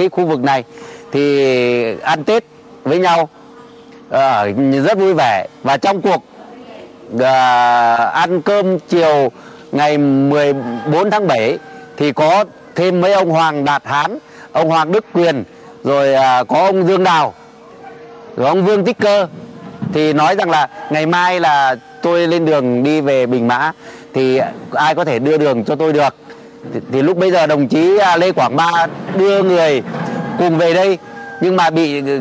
cái khu vực này thì ăn Tết với nhau ở rất vui vẻ. Và trong cuộc à, ăn cơm chiều ngày 14 tháng 7 thì có thêm mấy ông Hoàng Đạt Hán, ông Hoàng Đức Quyền, rồi à, có ông Dương Đào, rồi ông Vương Tích Cơ. Thì nói rằng là ngày mai là tôi lên đường đi về Bình Mã thì ai có thể đưa đường cho tôi được thì, thì lúc bây giờ đồng chí Lê Quảng Ba đưa người cùng về đây nhưng mà bị ờ,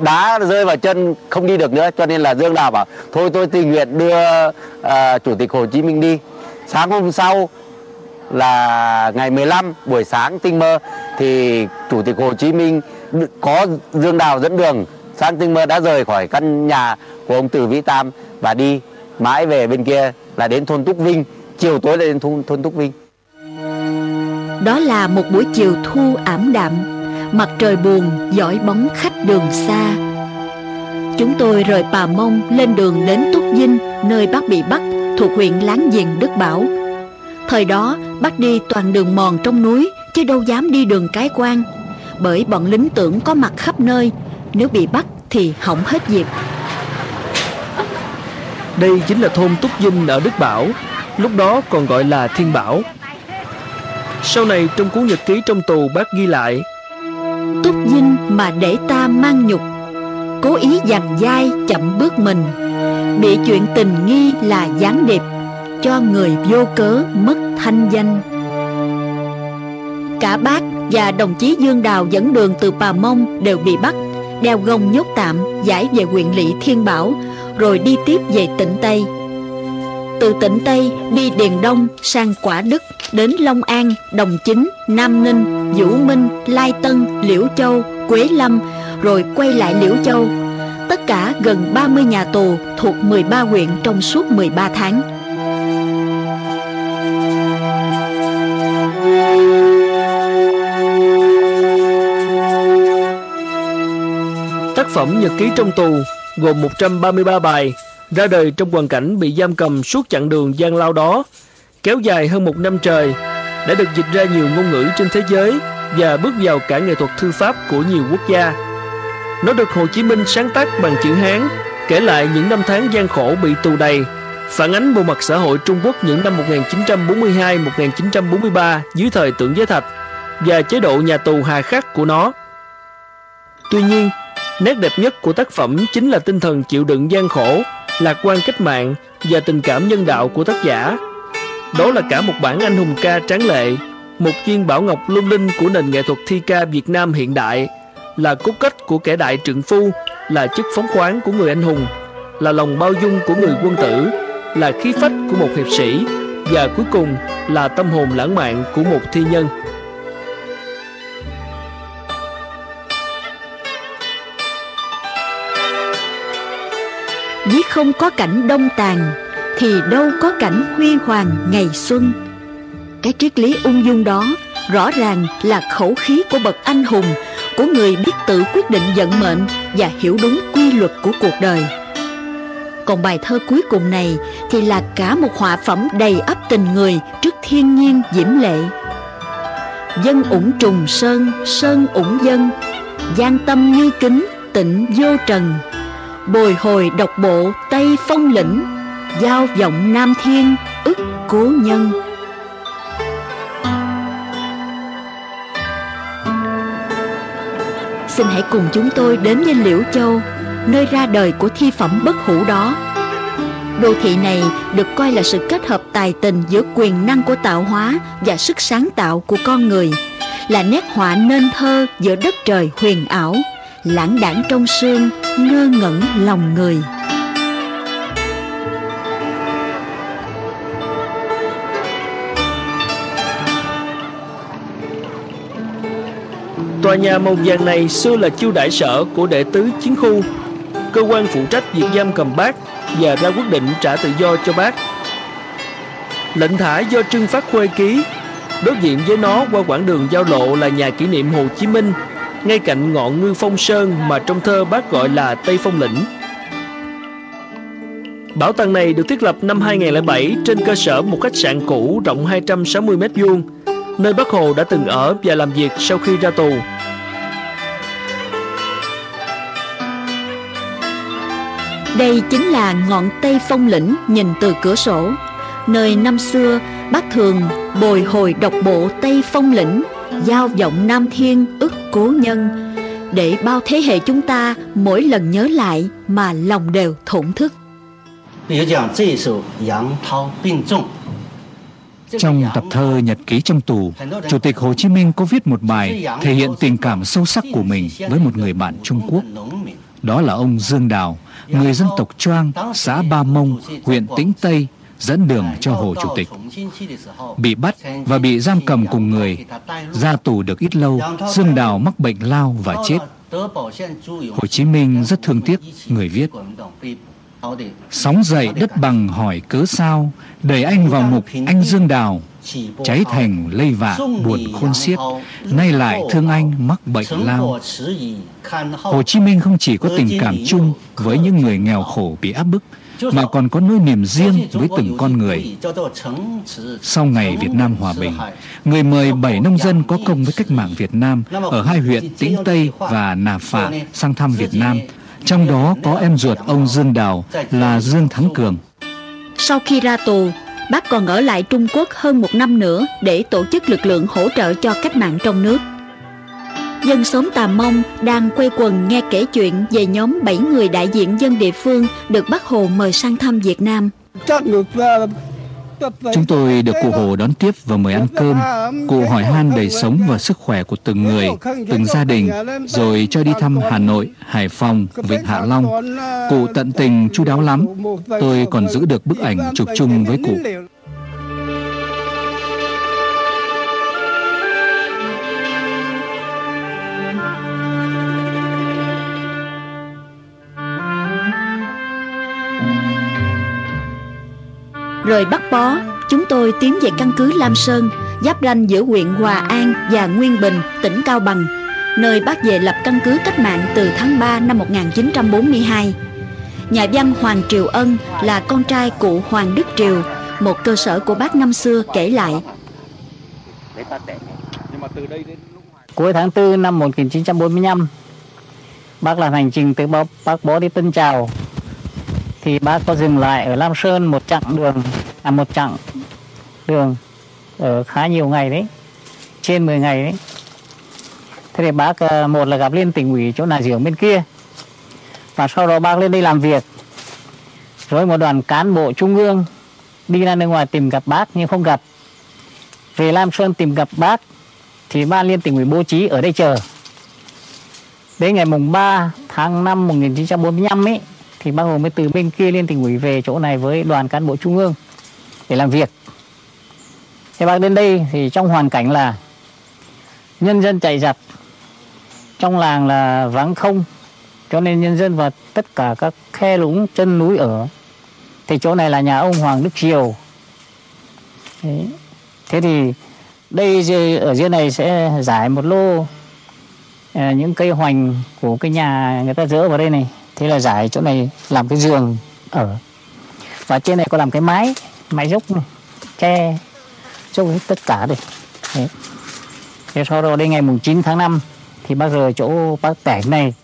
đá rơi vào chân không đi được nữa cho nên là Dương Đào bảo thôi tôi tình nguyện đưa uh, chủ tịch Hồ Chí Minh đi. Sáng hôm sau là ngày 15 buổi sáng tinh mơ thì chủ tịch Hồ Chí Minh có Dương Đào dẫn đường sang tinh mơ đã rời khỏi căn nhà của ông Từ Vĩ Tam và đi mãi về bên kia là đến thôn Túc Vinh. Chiều tối là đến thôn, thôn Túc Vinh đó là một buổi chiều thu ảm đạm, Mặt trời buồn, dõi bóng khách đường xa. Chúng tôi rời Pà Mông lên đường đến Túc Dinh, Nơi bác bị bắt, thuộc huyện láng giềng, Đức Bảo. Thời đó, bác đi toàn đường mòn trong núi, Chứ đâu dám đi đường cái quan, Bởi bọn lính tưởng có mặt khắp nơi, Nếu bị bắt thì hỏng hết dịp Đây chính là thôn Túc Dinh ở Đức Bảo, Lúc đó còn gọi là Thiên Bảo. Sau này trong cuốn nhật ký trong tù bác ghi lại. Túc dinh mà để ta mang nhục. Cố ý dằn dai chậm bước mình. Bị chuyện tình nghi là gián điệp, cho người vô cớ mất thanh danh. Cả bác và đồng chí dương đào dẫn đường từ pà mông đều bị bắt, đeo gông nhốt tạm, giải về huyện lỵ thiên bảo, rồi đi tiếp về tỉnh tây từ tỉnh Tây đi Điền Đông sang Quả Đức đến Long An, Đồng Chính, Nam Ninh, Vũ Minh, Lai Tân, Liễu Châu, Quế Lâm rồi quay lại Liễu Châu. Tất cả gần 30 nhà tù thuộc 13 huyện trong suốt 13 tháng. Tác phẩm Nhật ký trong tù gồm 133 bài ra đời trong hoàn cảnh bị giam cầm suốt chặng đường gian lao đó, kéo dài hơn một năm trời, đã được dịch ra nhiều ngôn ngữ trên thế giới và bước vào cả nghệ thuật thư pháp của nhiều quốc gia. Nó được Hồ Chí Minh sáng tác bằng chữ Hán, kể lại những năm tháng gian khổ bị tù đầy, phản ánh bộ mặt xã hội Trung Quốc những năm 1942-1943 dưới thời tưởng giới thạch và chế độ nhà tù hà khắc của nó. Tuy nhiên, nét đẹp nhất của tác phẩm chính là tinh thần chịu đựng gian khổ lạc quan cách mạng và tình cảm nhân đạo của tác giả. Đó là cả một bản anh hùng ca tráng lệ, một viên bảo ngọc lung linh của nền nghệ thuật thi ca Việt Nam hiện đại, là cốt cách của kẻ đại trượng phu, là chất phóng khoáng của người anh hùng, là lòng bao dung của người quân tử, là khí phách của một hiệp sĩ và cuối cùng là tâm hồn lãng mạn của một thi nhân. Viết không có cảnh đông tàn Thì đâu có cảnh huy hoàng ngày xuân. Cái triết lý ung dung đó Rõ ràng là khẩu khí của bậc anh hùng Của người biết tự quyết định vận mệnh Và hiểu đúng quy luật của cuộc đời. Còn bài thơ cuối cùng này Thì là cả một họa phẩm đầy ấp tình người Trước thiên nhiên diễm lệ. Dân ủng trùng sơn, sơn ủng dân Giang tâm như kính, tịnh vô trần bồi hồi độc bộ Tây Phong lĩnh, Giao vọng Nam Thiên, ức cố nhân. Xin hãy cùng chúng tôi đến với Liễu Châu, Nơi ra đời của thi phẩm bất hủ đó. Đô thị này được coi là sự kết hợp tài tình giữa quyền năng của tạo hóa và sức sáng tạo của con người, Là nét họa nên thơ giữa đất trời huyền ảo lãng đảng trong sương ngơ ngẩn lòng người. Tòa nhà màu vàng này xưa là chiêu đại sở của đệ tứ chiến khu. Cơ quan phụ trách việc giam cầm bác Và ra quyết định trả tự do cho bác. Lệnh thả do Trưng Phát Khuê ký, Đối diện với nó qua quãng đường giao lộ là nhà kỷ niệm Hồ Chí Minh ngay cạnh ngọn Ngư Phong Sơn mà trong thơ bác gọi là Tây Phong Lĩnh. Bảo tàng này được thiết lập năm 2007 trên cơ sở một khách sạn cũ rộng 260 m2, nơi Bác Hồ đã từng ở và làm việc sau khi ra tù. Đây chính là ngọn Tây Phong Lĩnh nhìn từ cửa sổ, nơi năm xưa bác thường bồi hồi đọc bộ Tây Phong Lĩnh, giao vọng Nam Thiên ức cố nhân, để bao thế hệ chúng ta mỗi lần nhớ lại mà lòng đều thổn thức. Trong tập thơ Nhật ký trong tù, Chủ tịch Hồ Chí Minh có viết một bài thể hiện tình cảm sâu sắc của mình với một người bạn Trung Quốc. Đó là ông Dương Đào, người dân tộc Choang, xã Ba Mông, huyện Tĩnh Tây, dẫn đường cho Hồ Chủ tịch. Bị bắt và bị giam cầm cùng người, ra tù được ít lâu, Dương Đào mắc bệnh lao và chết. Hồ Chí Minh rất thương tiếc người viết. Sóng dậy đất bằng hỏi cớ sao, đẩy anh vào ngục anh Dương Đào, cháy thành lây vạ buồn khôn xiết, nay lại thương anh mắc bệnh lao. Hồ Chí Minh không chỉ có tình cảm chung với những người nghèo khổ bị áp bức, mà còn có nỗi niềm riêng với từng con người. Sau ngày Việt Nam hòa bình, người mời bảy nông dân có công với cách mạng Việt Nam ở hai huyện Tĩnh Tây và Nà Phạ sang thăm Việt Nam, trong đó có em ruột ông Dương Đào là Dương Thắng Cường. Sau khi ra tù, bác còn ở lại Trung Quốc hơn một năm nữa để tổ chức lực lượng hỗ trợ cho cách mạng trong nước. Dân xóm Tà Mông đang quay quần nghe kể chuyện về nhóm 7 người đại diện dân địa phương được bác Hồ mời sang thăm Việt Nam. Chúng tôi được cụ Hồ đón tiếp và mời ăn cơm. Cụ hỏi han đời sống và sức khỏe của từng người, từng gia đình, rồi cho đi thăm Hà Nội, Hải Phòng, Vịnh Hạ Long. Cụ tận tình chu đáo lắm. Tôi còn giữ được bức ảnh chụp chung với cụ. Rời Bắc Bó, chúng tôi tiến về căn cứ Lam Sơn, giáp ranh giữa huyện Hòa An và Nguyên Bình, tỉnh Cao Bằng, nơi bác về lập căn cứ cách mạng từ tháng 3 năm 1942. Nhà văn Hoàng Triều Ân là con trai cụ Hoàng Đức Triều, một cơ sở của bác năm xưa kể lại. Cuối tháng 4 năm 1945, bác làm hành trình từ Bắc Bó đi Tân Trào thì bác có dừng lại ở Lam Sơn một chặng đường à một chặng đường ở khá nhiều ngày đấy, trên 10 ngày đấy. Thế thì bác ờ, một là gặp liên tỉnh ủy chỗ nào giường bên kia, và sau đó bác lên đây làm việc. Rồi một đoàn cán bộ trung ương đi ra nước ngoài tìm gặp bác nhưng không gặp. Về Lam Sơn tìm gặp bác thì ban liên tỉnh ủy bố trí ở đây chờ. Đến ngày mùng 3 tháng 5 1945 ấy thì bác Hồ mới từ bên kia lên tỉnh ủy về chỗ này với đoàn cán bộ trung ương để làm việc. Thế bác đến đây thì trong hoàn cảnh là nhân dân chạy giặt, trong làng là vắng không, cho nên nhân dân và tất cả các khe lũng chân núi ở. Thì chỗ này là nhà ông Hoàng Đức Triều. Thế, thế thì đây ở dưới này sẽ giải một lô à, những cây hoành của cái nhà người ta dỡ vào đây này thế là giải chỗ này làm cái giường ở. Và trên này có làm cái mái mái dốc này, che, dốc hết tất cả đây. Thế. thế sau đó đến ngày mùng 9 tháng 5 thì bác rời chỗ bác tẻ này.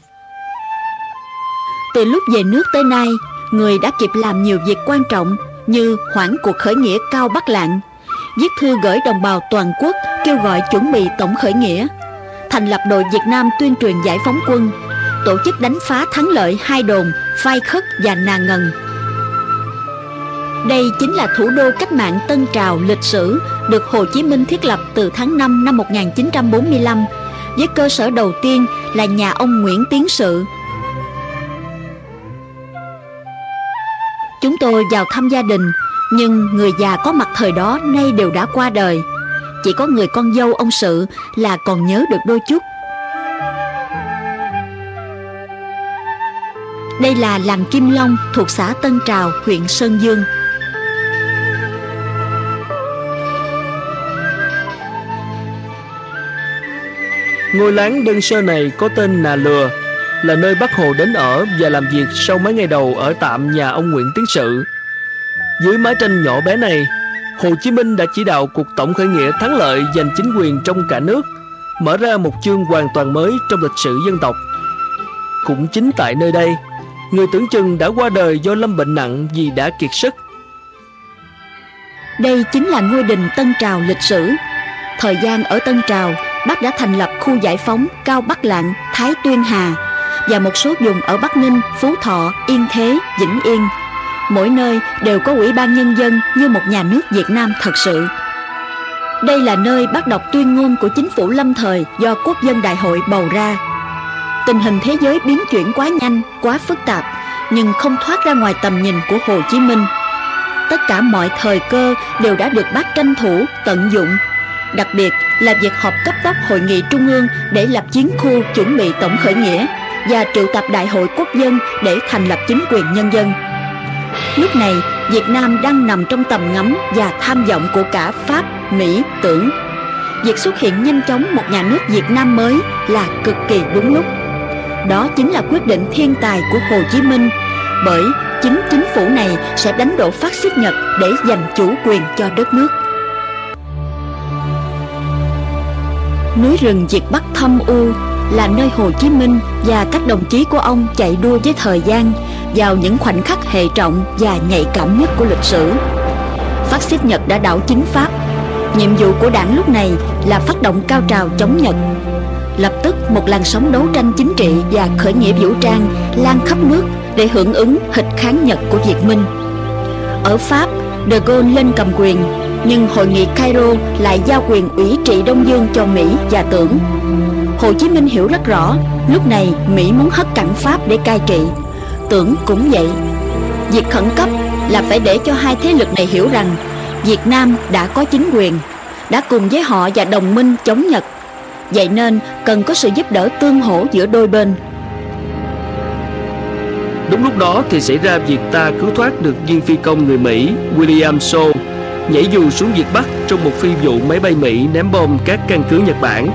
Từ lúc về nước tới nay, người đã kịp làm nhiều việc quan trọng như hoãn cuộc khởi nghĩa cao bắc lạng viết thư gửi đồng bào toàn quốc kêu gọi chuẩn bị tổng khởi nghĩa, thành lập đội Việt Nam tuyên truyền giải phóng quân tổ chức đánh phá thắng lợi hai đồn, Phai Khất và Nà Ngần. Đây chính là thủ đô cách mạng Tân Trào lịch sử, được Hồ Chí Minh thiết lập từ tháng 5 năm 1945 với cơ sở đầu tiên là nhà ông Nguyễn Tiến Sự. Chúng tôi vào thăm gia đình, nhưng người già có mặt thời đó nay đều đã qua đời. Chỉ có người con dâu ông Sự là còn nhớ được đôi chút. Đây là làng Kim Long thuộc xã Tân Trào, huyện Sơn Dương. Ngôi láng đơn sơ này có tên Nà Lừa, là nơi Bác Hồ đến ở và làm việc sau mấy ngày đầu ở tạm nhà ông Nguyễn Tiến Sự. Dưới mái tranh nhỏ bé này, Hồ Chí Minh đã chỉ đạo cuộc tổng khởi nghĩa thắng lợi giành chính quyền trong cả nước, mở ra một chương hoàn toàn mới trong lịch sử dân tộc. Cũng chính tại nơi đây, người tưởng chừng đã qua đời do lâm bệnh nặng vì đã kiệt sức. Đây chính là ngôi đình Tân Trào lịch sử. Thời gian ở Tân Trào, Bác đã thành lập khu giải phóng Cao Bắc Lạng, Thái Tuyên Hà và một số vùng ở Bắc Ninh, Phú Thọ, Yên Thế, Vĩnh Yên. Mỗi nơi đều có ủy ban nhân dân như một nhà nước Việt Nam thật sự. Đây là nơi bác đọc tuyên ngôn của chính phủ lâm thời do quốc dân đại hội bầu ra. Tình hình thế giới biến chuyển quá nhanh, quá phức tạp, nhưng không thoát ra ngoài tầm nhìn của Hồ Chí Minh. Tất cả mọi thời cơ đều đã được bác tranh thủ, tận dụng. Đặc biệt là việc họp cấp tốc hội nghị trung ương để lập chiến khu chuẩn bị tổng khởi nghĩa và triệu tập đại hội quốc dân để thành lập chính quyền nhân dân. Lúc này, Việt Nam đang nằm trong tầm ngắm và tham vọng của cả Pháp, Mỹ, Tưởng. Việc xuất hiện nhanh chóng một nhà nước Việt Nam mới là cực kỳ đúng lúc. Đó chính là quyết định thiên tài của Hồ Chí Minh, bởi chính chính phủ này sẽ đánh đổ phát xít Nhật để giành chủ quyền cho đất nước. Núi rừng Việt Bắc thâm u là nơi Hồ Chí Minh và các đồng chí của ông chạy đua với thời gian vào những khoảnh khắc hệ trọng và nhạy cảm nhất của lịch sử. Phát xít Nhật đã đảo chính Pháp. Nhiệm vụ của đảng lúc này là phát động cao trào chống Nhật. Lập tức một làn sóng đấu tranh chính trị và khởi nghĩa vũ trang lan khắp nước để hưởng ứng hịch kháng Nhật của Việt Minh. Ở Pháp, De Gaulle lên cầm quyền, nhưng hội nghị Cairo lại giao quyền ủy trị Đông Dương cho Mỹ và Tưởng. Hồ Chí Minh hiểu rất rõ, lúc này Mỹ muốn hất cẳng Pháp để cai trị. Tưởng cũng vậy. Việc khẩn cấp là phải để cho hai thế lực này hiểu rằng Việt Nam đã có chính quyền, đã cùng với họ và đồng minh chống Nhật. Vậy nên cần có sự giúp đỡ tương hỗ giữa đôi bên. Đúng lúc đó thì xảy ra việc ta cứu thoát được viên phi công người Mỹ William Shaw nhảy dù xuống Việt Bắc trong một phi vụ máy bay Mỹ ném bom các căn cứ Nhật Bản.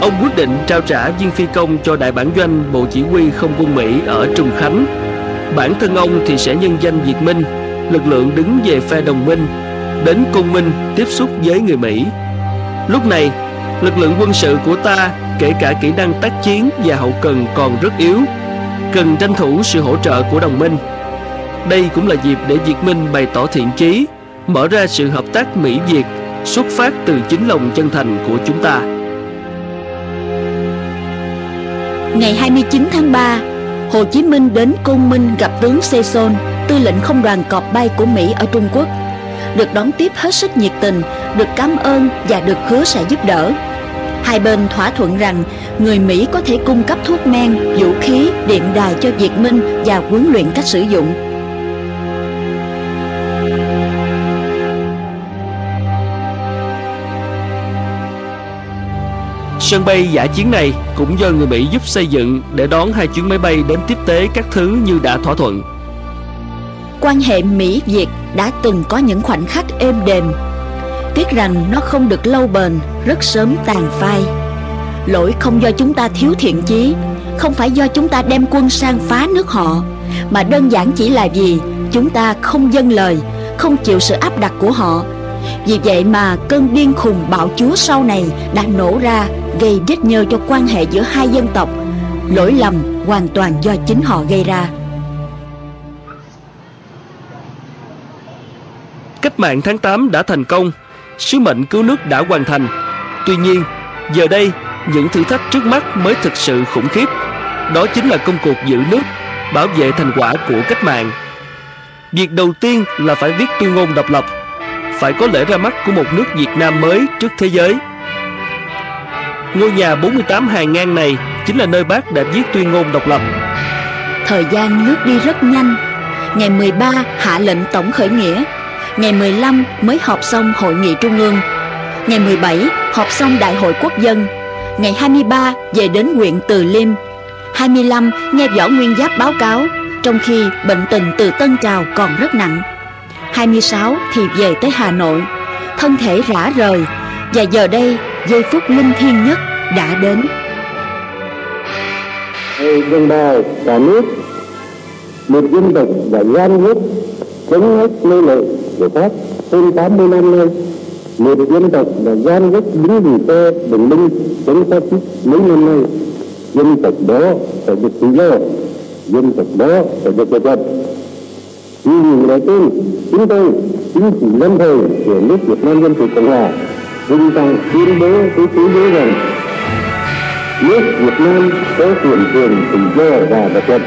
Ông quyết định trao trả viên phi công cho đại bản doanh Bộ Chỉ huy Không quân Mỹ ở Trùng Khánh. Bản thân ông thì sẽ nhân danh Việt Minh, lực lượng đứng về phe đồng minh, đến Côn Minh tiếp xúc với người Mỹ. Lúc này, lực lượng quân sự của ta kể cả kỹ năng tác chiến và hậu cần còn rất yếu, cần tranh thủ sự hỗ trợ của đồng minh. Đây cũng là dịp để Việt Minh bày tỏ thiện chí, mở ra sự hợp tác Mỹ-Việt xuất phát từ chính lòng chân thành của chúng ta. Ngày 29 tháng 3, Hồ Chí Minh đến Côn Minh gặp tướng Sejong, tư lệnh không đoàn cọp bay của Mỹ ở Trung Quốc. Được đón tiếp hết sức nhiệt tình, được cảm ơn và được hứa sẽ giúp đỡ. Hai bên thỏa thuận rằng người Mỹ có thể cung cấp thuốc men, vũ khí, điện đài cho Việt Minh và huấn luyện cách sử dụng. Sân bay giả chiến này cũng do người Mỹ giúp xây dựng để đón hai chuyến máy bay đến tiếp tế các thứ như đã thỏa thuận. Quan hệ Mỹ-Việt đã từng có những khoảnh khắc êm đềm. Tiếc rằng nó không được lâu bền, rất sớm tàn phai. Lỗi không do chúng ta thiếu thiện chí, không phải do chúng ta đem quân sang phá nước họ, mà đơn giản chỉ là vì chúng ta không dâng lời, không chịu sự áp đặt của họ. Vì vậy mà cơn điên khùng bạo chúa sau này đã nổ ra gây vết nhơ cho quan hệ giữa hai dân tộc lỗi lầm hoàn toàn do chính họ gây ra mạng tháng 8 đã thành công, sứ mệnh cứu nước đã hoàn thành. Tuy nhiên, giờ đây, những thử thách trước mắt mới thực sự khủng khiếp. Đó chính là công cuộc giữ nước, bảo vệ thành quả của cách mạng. Việc đầu tiên là phải viết tuyên ngôn độc lập, phải có lễ ra mắt của một nước Việt Nam mới trước thế giới. Ngôi nhà 48 hàng ngang này chính là nơi bác đã viết tuyên ngôn độc lập. Thời gian lướt đi rất nhanh Ngày 13 hạ lệnh tổng khởi nghĩa Ngày 15 mới họp xong hội nghị trung ương. Ngày 17 họp xong đại hội quốc dân. Ngày 23 về đến huyện Từ Liêm. 25 nghe Võ Nguyên Giáp báo cáo, Trong khi bệnh tình từ Tân Trào còn rất nặng. 26 thì về tới Hà Nội, Thân thể rã rời Và giờ đây giây phút linh thiêng nhất đã đến. Thầy đồng bào cả nước, một dân tộc và gian hết chống hết nơi lệ của Pháp, hơn 80 năm nay, một dân tộc đã gian dứt đứng vì cho đồng minh chống phát xít mấy năm nay dân tộc đó phải được tự do, dân tộc đó phải được độc lập vì những lời tên chúng tôi, chính phủ lâm thời của nước Việt Nam Dân Chủ Cộng Hòa vinh tăng tuyên bố với thế giới rằng nước Việt Nam có quyền quyền tự do và độc lập,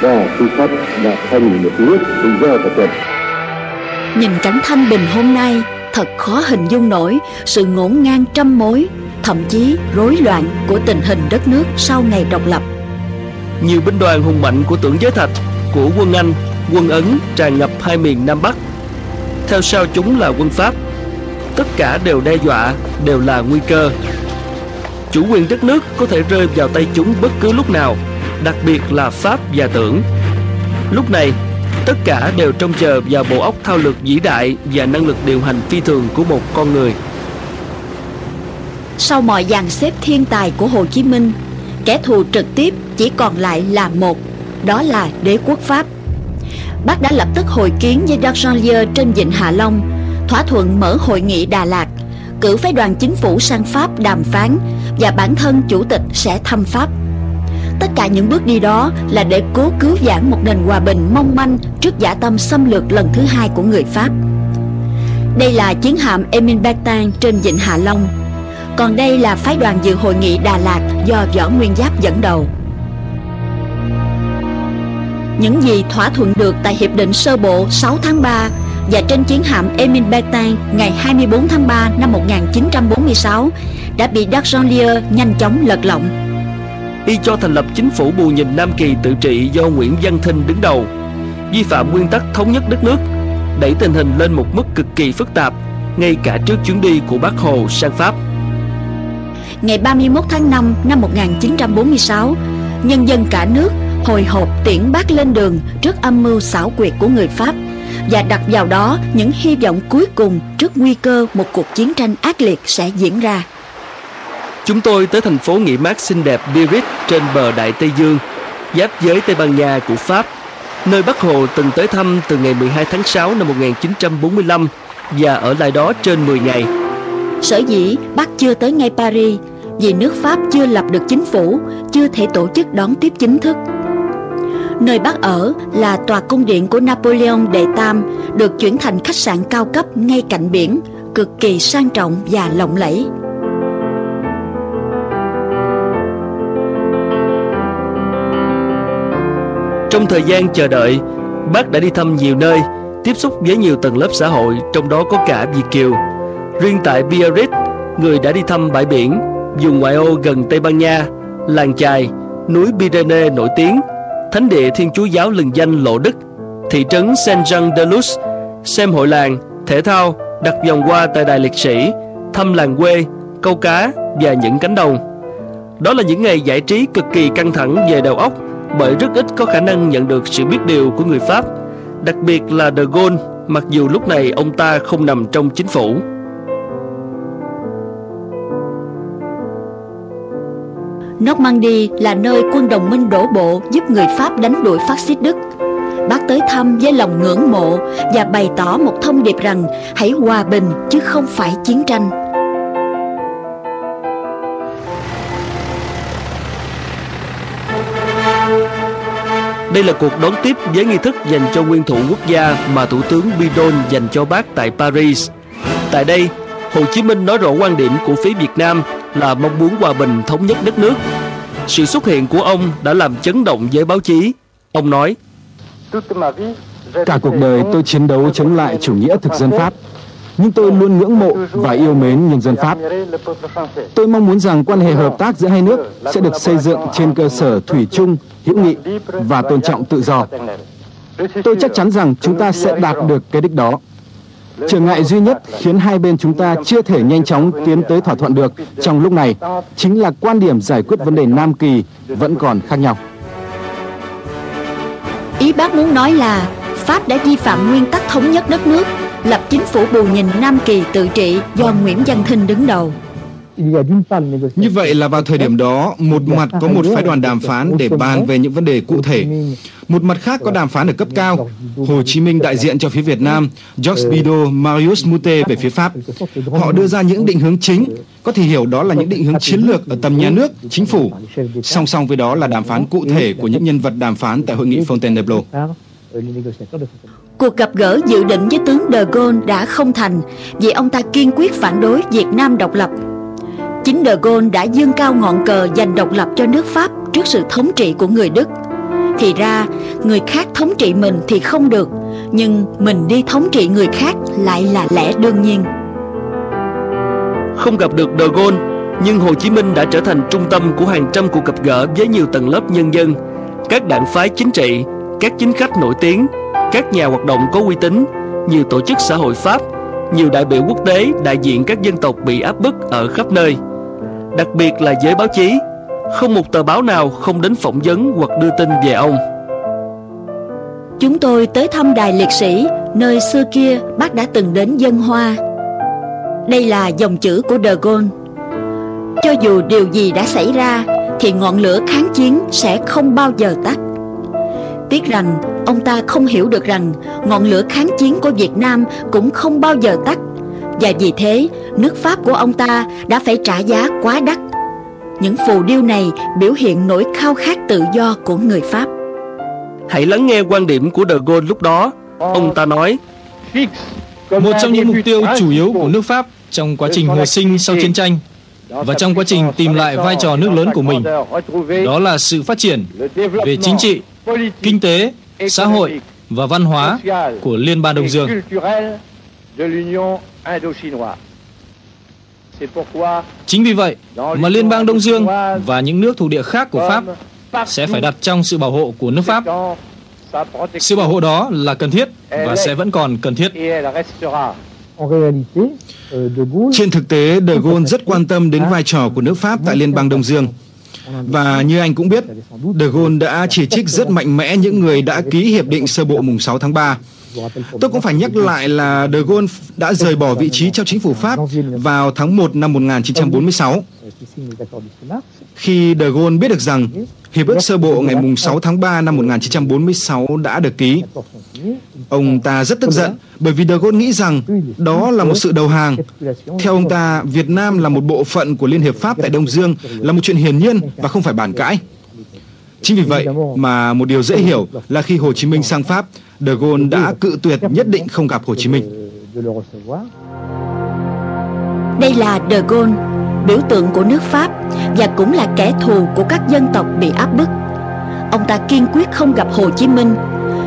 và tư pháp đã thành một nước tự do độc lập. Nhìn cảnh thanh bình hôm nay thật khó hình dung nổi sự ngổn ngang trăm mối, thậm chí rối loạn của tình hình đất nước sau ngày độc lập. Nhiều binh đoàn hùng mạnh của tưởng giới thạch, của quân Anh, quân Ấn tràn ngập hai miền Nam Bắc. Theo sau chúng là quân Pháp. Tất cả đều đe dọa, đều là nguy cơ. Chủ quyền đất nước có thể rơi vào tay chúng bất cứ lúc nào, đặc biệt là Pháp và tưởng. Lúc này, tất cả đều trông chờ vào bộ óc thao lược vĩ đại và năng lực điều hành phi thường của một con người. Sau mọi dàn xếp thiên tài của Hồ Chí Minh, kẻ thù trực tiếp chỉ còn lại là một, đó là đế quốc Pháp. Bác đã lập tức hội kiến với Dargelier trên vịnh Hạ Long, thỏa thuận mở hội nghị Đà Lạt, cử phái đoàn chính phủ sang Pháp đàm phán và bản thân chủ tịch sẽ thăm Pháp. Tất cả những bước đi đó là để cố cứu vãn một nền hòa bình mong manh trước giả tâm xâm lược lần thứ hai của người Pháp. Đây là chiến hạm Emin Bertin trên vịnh Hạ Long. Còn đây là phái đoàn dự hội nghị Đà Lạt do Võ Nguyên Giáp dẫn đầu. Những gì thỏa thuận được tại Hiệp định sơ bộ 6 tháng 3 và trên chiến hạm Emin Bertin ngày 24 tháng 3 năm 1946 đã bị Dargelier nhanh chóng lật lọng. Y cho thành lập chính phủ bù nhìn Nam Kỳ tự trị do Nguyễn Văn Thinh đứng đầu, vi phạm nguyên tắc thống nhất đất nước, đẩy tình hình lên một mức cực kỳ phức tạp, ngay cả trước chuyến đi của Bác Hồ sang Pháp. Ngày 31 tháng 5 năm 1946, nhân dân cả nước hồi hộp tiễn bác lên đường trước âm mưu xảo quyệt của người Pháp và đặt vào đó những hy vọng cuối cùng trước nguy cơ một cuộc chiến tranh ác liệt sẽ diễn ra. Chúng tôi tới thành phố nghỉ mát xinh đẹp Biarritz trên bờ Đại Tây Dương, giáp giới Tây Ban Nha của Pháp, nơi Bác Hồ từng tới thăm từ ngày 12 tháng 6 năm 1945 và ở lại đó trên 10 ngày. Sở dĩ bác chưa tới ngay Paris vì nước Pháp chưa lập được chính phủ, chưa thể tổ chức đón tiếp chính thức. Nơi bác ở là tòa cung điện của Napoleon đệ Tam, được chuyển thành khách sạn cao cấp ngay cạnh biển, cực kỳ sang trọng và lộng lẫy. Trong thời gian chờ đợi, bác đã đi thăm nhiều nơi, tiếp xúc với nhiều tầng lớp xã hội, trong đó có cả Việt Kiều. Riêng tại Biarritz, người đã đi thăm bãi biển, vùng ngoại ô gần Tây Ban Nha, làng chài, núi Pyrenees nổi tiếng, thánh địa Thiên Chúa giáo lừng danh Lộ Đức, thị trấn Saint-Jean-de-Luz, xem hội làng, thể thao, đặt vòng qua tại đài liệt sĩ, thăm làng quê, câu cá và những cánh đồng. Đó là những ngày giải trí cực kỳ căng thẳng về đầu óc bởi rất ít có khả năng nhận được sự biết điều của người Pháp, đặc biệt là De Gaulle, mặc dù lúc này ông ta không nằm trong chính phủ. Normandy là nơi quân đồng minh đổ bộ giúp người Pháp đánh đuổi phát xít Đức. Bác tới thăm với lòng ngưỡng mộ và bày tỏ một thông điệp rằng hãy hòa bình chứ không phải chiến tranh. Đây là cuộc đón tiếp với nghi thức dành cho nguyên thủ quốc gia mà Thủ tướng Bidon dành cho bác tại Paris. Tại đây, Hồ Chí Minh nói rõ quan điểm của phía Việt Nam là mong muốn hòa bình thống nhất đất nước. Sự xuất hiện của ông đã làm chấn động giới báo chí. Ông nói, Cả cuộc đời tôi chiến đấu chống lại chủ nghĩa thực dân Pháp, nhưng tôi luôn ngưỡng mộ và yêu mến nhân dân Pháp. Tôi mong muốn rằng quan hệ hợp tác giữa hai nước sẽ được xây dựng trên cơ sở thủy chung, hữu nghị và tôn trọng tự do. Tôi chắc chắn rằng chúng ta sẽ đạt được cái đích đó. Trở ngại duy nhất khiến hai bên chúng ta chưa thể nhanh chóng tiến tới thỏa thuận được trong lúc này chính là quan điểm giải quyết vấn đề Nam Kỳ vẫn còn khác nhau. Ý bác muốn nói là Pháp đã vi phạm nguyên tắc thống nhất đất nước, lập chính phủ bù nhìn Nam Kỳ tự trị do Nguyễn Văn Thinh đứng đầu. Như vậy là vào thời điểm đó, một mặt có một phái đoàn đàm phán để bàn về những vấn đề cụ thể. Một mặt khác có đàm phán ở cấp cao. Hồ Chí Minh đại diện cho phía Việt Nam, Georges Bidault, Marius Mute về phía Pháp. Họ đưa ra những định hướng chính, có thể hiểu đó là những định hướng chiến lược ở tầm nhà nước, chính phủ. Song song với đó là đàm phán cụ thể của những nhân vật đàm phán tại hội nghị Fontainebleau. Cuộc gặp gỡ dự định với tướng De Gaulle đã không thành vì ông ta kiên quyết phản đối Việt Nam độc lập. Chính De Gaulle đã dương cao ngọn cờ giành độc lập cho nước Pháp trước sự thống trị của người Đức. Thì ra, người khác thống trị mình thì không được, nhưng mình đi thống trị người khác lại là lẽ đương nhiên. Không gặp được De Gaulle, nhưng Hồ Chí Minh đã trở thành trung tâm của hàng trăm cuộc gặp gỡ với nhiều tầng lớp nhân dân, các đảng phái chính trị, các chính khách nổi tiếng, các nhà hoạt động có uy tín, nhiều tổ chức xã hội Pháp, nhiều đại biểu quốc tế đại diện các dân tộc bị áp bức ở khắp nơi. Đặc biệt là giới báo chí, không một tờ báo nào không đến phỏng vấn hoặc đưa tin về ông. Chúng tôi tới thăm đài liệt sĩ, nơi xưa kia bác đã từng đến dân hoa. Đây là dòng chữ của De Gaulle. Cho dù điều gì đã xảy ra, thì ngọn lửa kháng chiến sẽ không bao giờ tắt. Tiếc rằng ông ta không hiểu được rằng ngọn lửa kháng chiến của Việt Nam cũng không bao giờ tắt và vì thế nước Pháp của ông ta đã phải trả giá quá đắt. Những phù điêu này biểu hiện nỗi khao khát tự do của người Pháp. Hãy lắng nghe quan điểm của De Gaulle lúc đó. Ông ta nói, Một trong những mục tiêu chủ yếu của nước Pháp trong quá trình hồi sinh sau chiến tranh và trong quá trình tìm lại vai trò nước lớn của mình đó là sự phát triển về chính trị, kinh tế, xã hội và văn hóa của Liên bang Đông Dương. Chính vì vậy mà Liên bang Đông Dương và những nước thuộc địa khác của Pháp sẽ phải đặt trong sự bảo hộ của nước Pháp. Sự bảo hộ đó là cần thiết và sẽ vẫn còn cần thiết. Trên thực tế, De Gaulle rất quan tâm đến vai trò của nước Pháp tại Liên bang Đông Dương. Và như anh cũng biết, De Gaulle đã chỉ trích rất mạnh mẽ những người đã ký hiệp định sơ bộ mùng 6 tháng 3. Tôi cũng phải nhắc lại là De Gaulle đã rời bỏ vị trí trong chính phủ Pháp vào tháng 1 năm 1946. Khi De Gaulle biết được rằng Hiệp ước sơ bộ ngày 6 tháng 3 năm 1946 đã được ký. Ông ta rất tức giận bởi vì De Gaulle nghĩ rằng đó là một sự đầu hàng. Theo ông ta, Việt Nam là một bộ phận của Liên Hiệp Pháp tại Đông Dương là một chuyện hiển nhiên và không phải bàn cãi. Chính vì vậy mà một điều dễ hiểu là khi Hồ Chí Minh sang Pháp, De Gaulle đã cự tuyệt nhất định không gặp Hồ Chí Minh. Đây là De Gaulle, biểu tượng của nước Pháp và cũng là kẻ thù của các dân tộc bị áp bức. Ông ta kiên quyết không gặp Hồ Chí Minh,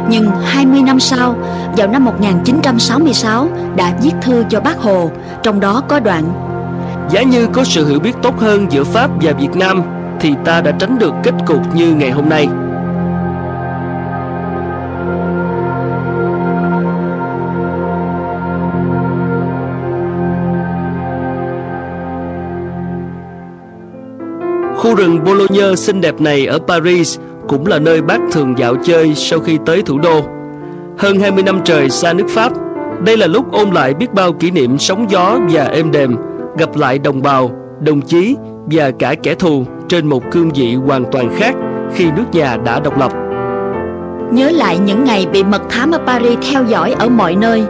nhưng 20 năm sau, vào năm 1966 đã viết thư cho bác Hồ, trong đó có đoạn Giá như có sự hiểu biết tốt hơn giữa Pháp và Việt Nam thì ta đã tránh được kết cục như ngày hôm nay. Khu rừng Bologna xinh đẹp này ở Paris cũng là nơi bác thường dạo chơi sau khi tới thủ đô. Hơn 20 năm trời xa nước Pháp, đây là lúc ôn lại biết bao kỷ niệm sóng gió và êm đềm, gặp lại đồng bào, đồng chí và cả kẻ thù trên một cương vị hoàn toàn khác khi nước nhà đã độc lập. Nhớ lại những ngày bị mật thám ở Paris theo dõi ở mọi nơi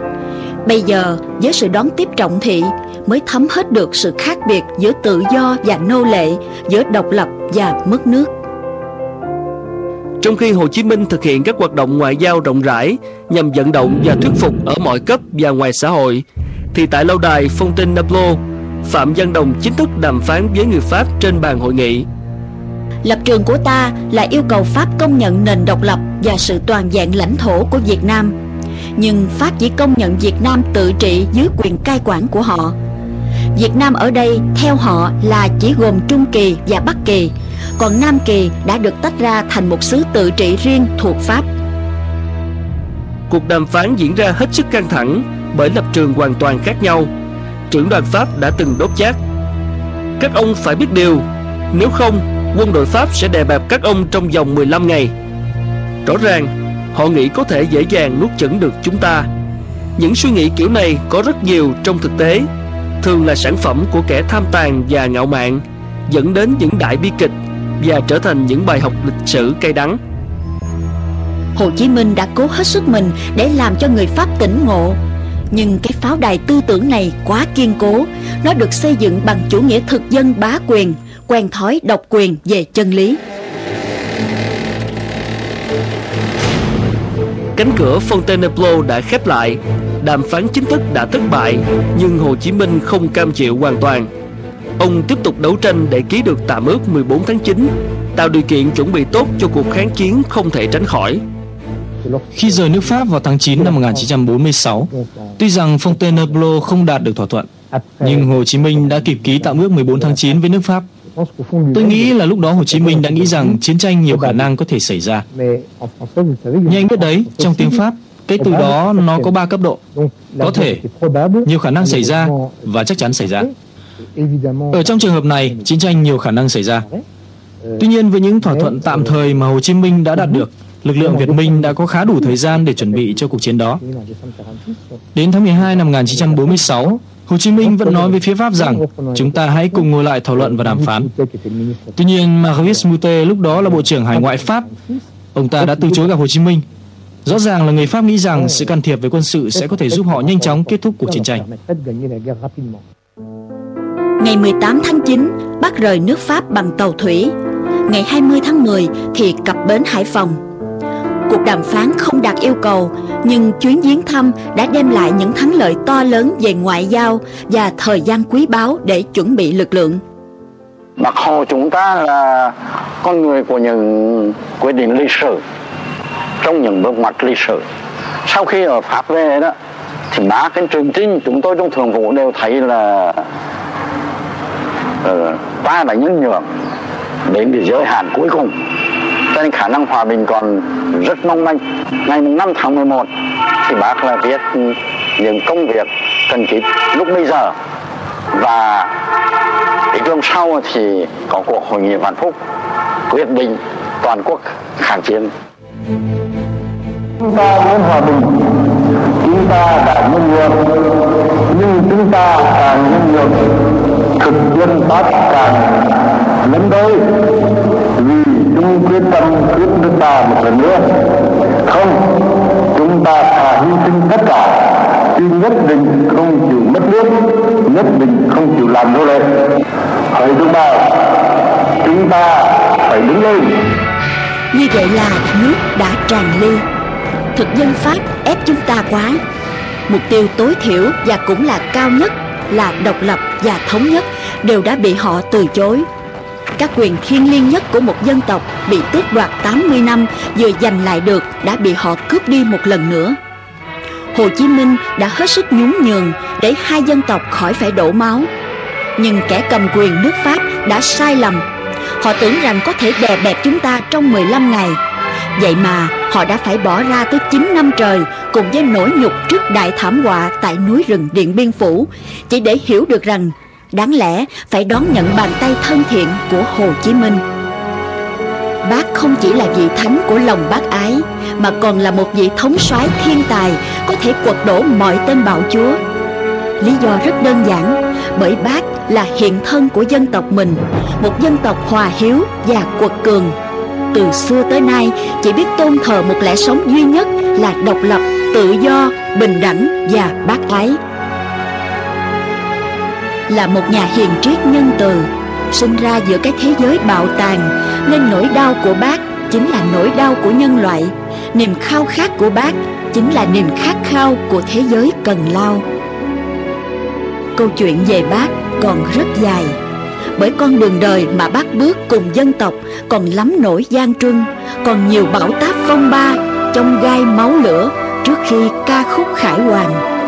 Bây giờ với sự đón tiếp trọng thị Mới thấm hết được sự khác biệt giữa tự do và nô lệ Giữa độc lập và mất nước Trong khi Hồ Chí Minh thực hiện các hoạt động ngoại giao rộng rãi nhằm vận động và thuyết phục ở mọi cấp và ngoài xã hội, thì tại lâu đài Fontainebleau, Phạm Văn Đồng chính thức đàm phán với người Pháp trên bàn hội nghị. Lập trường của ta là yêu cầu Pháp công nhận nền độc lập và sự toàn vẹn lãnh thổ của Việt Nam. Nhưng Pháp chỉ công nhận Việt Nam tự trị dưới quyền cai quản của họ. Việt Nam ở đây theo họ là chỉ gồm Trung Kỳ và Bắc Kỳ, còn Nam Kỳ đã được tách ra thành một xứ tự trị riêng thuộc Pháp. Cuộc đàm phán diễn ra hết sức căng thẳng bởi lập trường hoàn toàn khác nhau. Trưởng đoàn Pháp đã từng đốt chát. Các ông phải biết điều, nếu không, quân đội Pháp sẽ đè bẹp các ông trong vòng 15 ngày. Rõ ràng, họ nghĩ có thể dễ dàng nuốt chửng được chúng ta. Những suy nghĩ kiểu này có rất nhiều trong thực tế. thường là sản phẩm của kẻ tham tàn và ngạo mạn, dẫn đến những đại bi kịch và trở thành những bài học lịch sử cay đắng. Hồ Chí Minh đã cố hết sức mình để làm cho người Pháp tỉnh ngộ. Nhưng cái pháo đài tư tưởng này quá kiên cố, nó được xây dựng bằng chủ nghĩa thực dân bá quyền, quen thói độc quyền về chân lý. Cánh cửa Fontainebleau đã khép lại, đàm phán chính thức đã thất bại, nhưng Hồ Chí Minh không cam chịu hoàn toàn. Ông tiếp tục đấu tranh để ký được tạm ước 14 tháng 9, tạo điều kiện chuẩn bị tốt cho cuộc kháng chiến không thể tránh khỏi. Khi rời nước Pháp vào tháng 9 năm 1946, tuy rằng Fontainebleau không đạt được thỏa thuận, nhưng Hồ Chí Minh đã kịp ký tạm ước 14 tháng 9 với nước Pháp. Tôi nghĩ là lúc đó Hồ Chí Minh đã nghĩ rằng chiến tranh nhiều khả năng có thể xảy ra. Như anh biết đấy, trong tiếng Pháp, cái từ đó nó có ba cấp độ. Có thể, nhiều khả năng xảy ra và chắc chắn xảy ra. Ở trong trường hợp này, chiến tranh nhiều khả năng xảy ra. Tuy nhiên với những thỏa thuận tạm thời mà Hồ Chí Minh đã đạt được, lực lượng Việt Minh đã có khá đủ thời gian để chuẩn bị cho cuộc chiến đó. Đến tháng 12 năm 1946, Hồ Chí Minh vẫn nói với phía Pháp rằng chúng ta hãy cùng ngồi lại thảo luận và đàm phán. Tuy nhiên, Marius Moutet lúc đó là Bộ trưởng Hải ngoại Pháp. Ông ta đã từ chối gặp Hồ Chí Minh. Rõ ràng là người Pháp nghĩ rằng sự can thiệp về quân sự sẽ có thể giúp họ nhanh chóng kết thúc cuộc chiến tranh. Ngày 18 tháng 9, Bác rời nước Pháp bằng tàu thủy. Ngày 20 tháng 10 thì cập bến Hải Phòng. Cuộc đàm phán không đạt yêu cầu, nhưng chuyến viếng thăm đã đem lại những thắng lợi to lớn về ngoại giao và thời gian quý báu để chuẩn bị lực lượng. Bác Hồ chúng ta là con người của những quyết định lịch sử trong những bước ngoặt lịch sử. Sau khi ở Pháp về đó thì ba cái trường trinh chúng tôi trong thường vụ đều thấy là ờ, uh, ta đã nhân nhượng đến cái giới hạn cuối cùng cho nên khả năng hòa bình còn rất mong manh. Ngày 5 tháng 11 thì bác là viết những công việc cần kíp lúc bây giờ. Và ít hôm sau thì có cuộc hội nghị vạn phúc, quyết định toàn quốc kháng chiến. Chúng ta muốn hòa bình. Chúng ta đã nhân nhượng nhưng chúng ta càng nhân nhượng thực dân pháp càng lấn đôi chúng quyết tâm cướp nước ta một lần nữa không, chúng ta thà hy sinh tất cả chứ nhất định không chịu mất nước, nhất định không chịu làm nô lệ hỡi đồng bào chúng ta phải đứng lên Như vậy là nước đã tràn ly. Thực dân Pháp ép chúng ta quá. Mục tiêu tối thiểu và cũng là cao nhất, là độc lập và thống nhất đều đã bị họ từ chối. Các quyền thiêng liêng nhất của một dân tộc bị tước đoạt 80 năm vừa giành lại được đã bị họ cướp đi một lần nữa. Hồ Chí Minh đã hết sức nhún nhường để hai dân tộc khỏi phải đổ máu. Nhưng kẻ cầm quyền nước Pháp đã sai lầm. Họ tưởng rằng có thể đè bẹp chúng ta trong 15 ngày. Vậy mà họ đã phải bỏ ra tới 9 năm trời cùng với nỗi nhục trước đại thảm họa tại núi rừng Điện Biên Phủ, chỉ để hiểu được rằng đáng lẽ phải đón nhận bàn tay thân thiện của Hồ Chí Minh. Bác không chỉ là vị thánh của lòng bác ái mà còn là một vị thống soái thiên tài có thể quật đổ mọi tên bạo chúa. Lý do rất đơn giản, bởi bác là hiện thân của dân tộc mình, một dân tộc hòa hiếu và quật cường. Từ xưa tới nay chỉ biết tôn thờ một lẽ sống duy nhất là độc lập, tự do, bình đẳng và bác ái. Là một nhà hiền triết nhân từ, sinh ra giữa cái thế giới bạo tàn, nên nỗi đau của bác chính là nỗi đau của nhân loại, niềm khao khát của bác chính là niềm khát khao của thế giới cần lao. Câu chuyện về bác còn rất dài bởi con đường đời mà bác bước cùng dân tộc còn lắm nỗi gian truân, còn nhiều bão táp phong ba trong gai máu lửa trước khi ca khúc khải hoàn.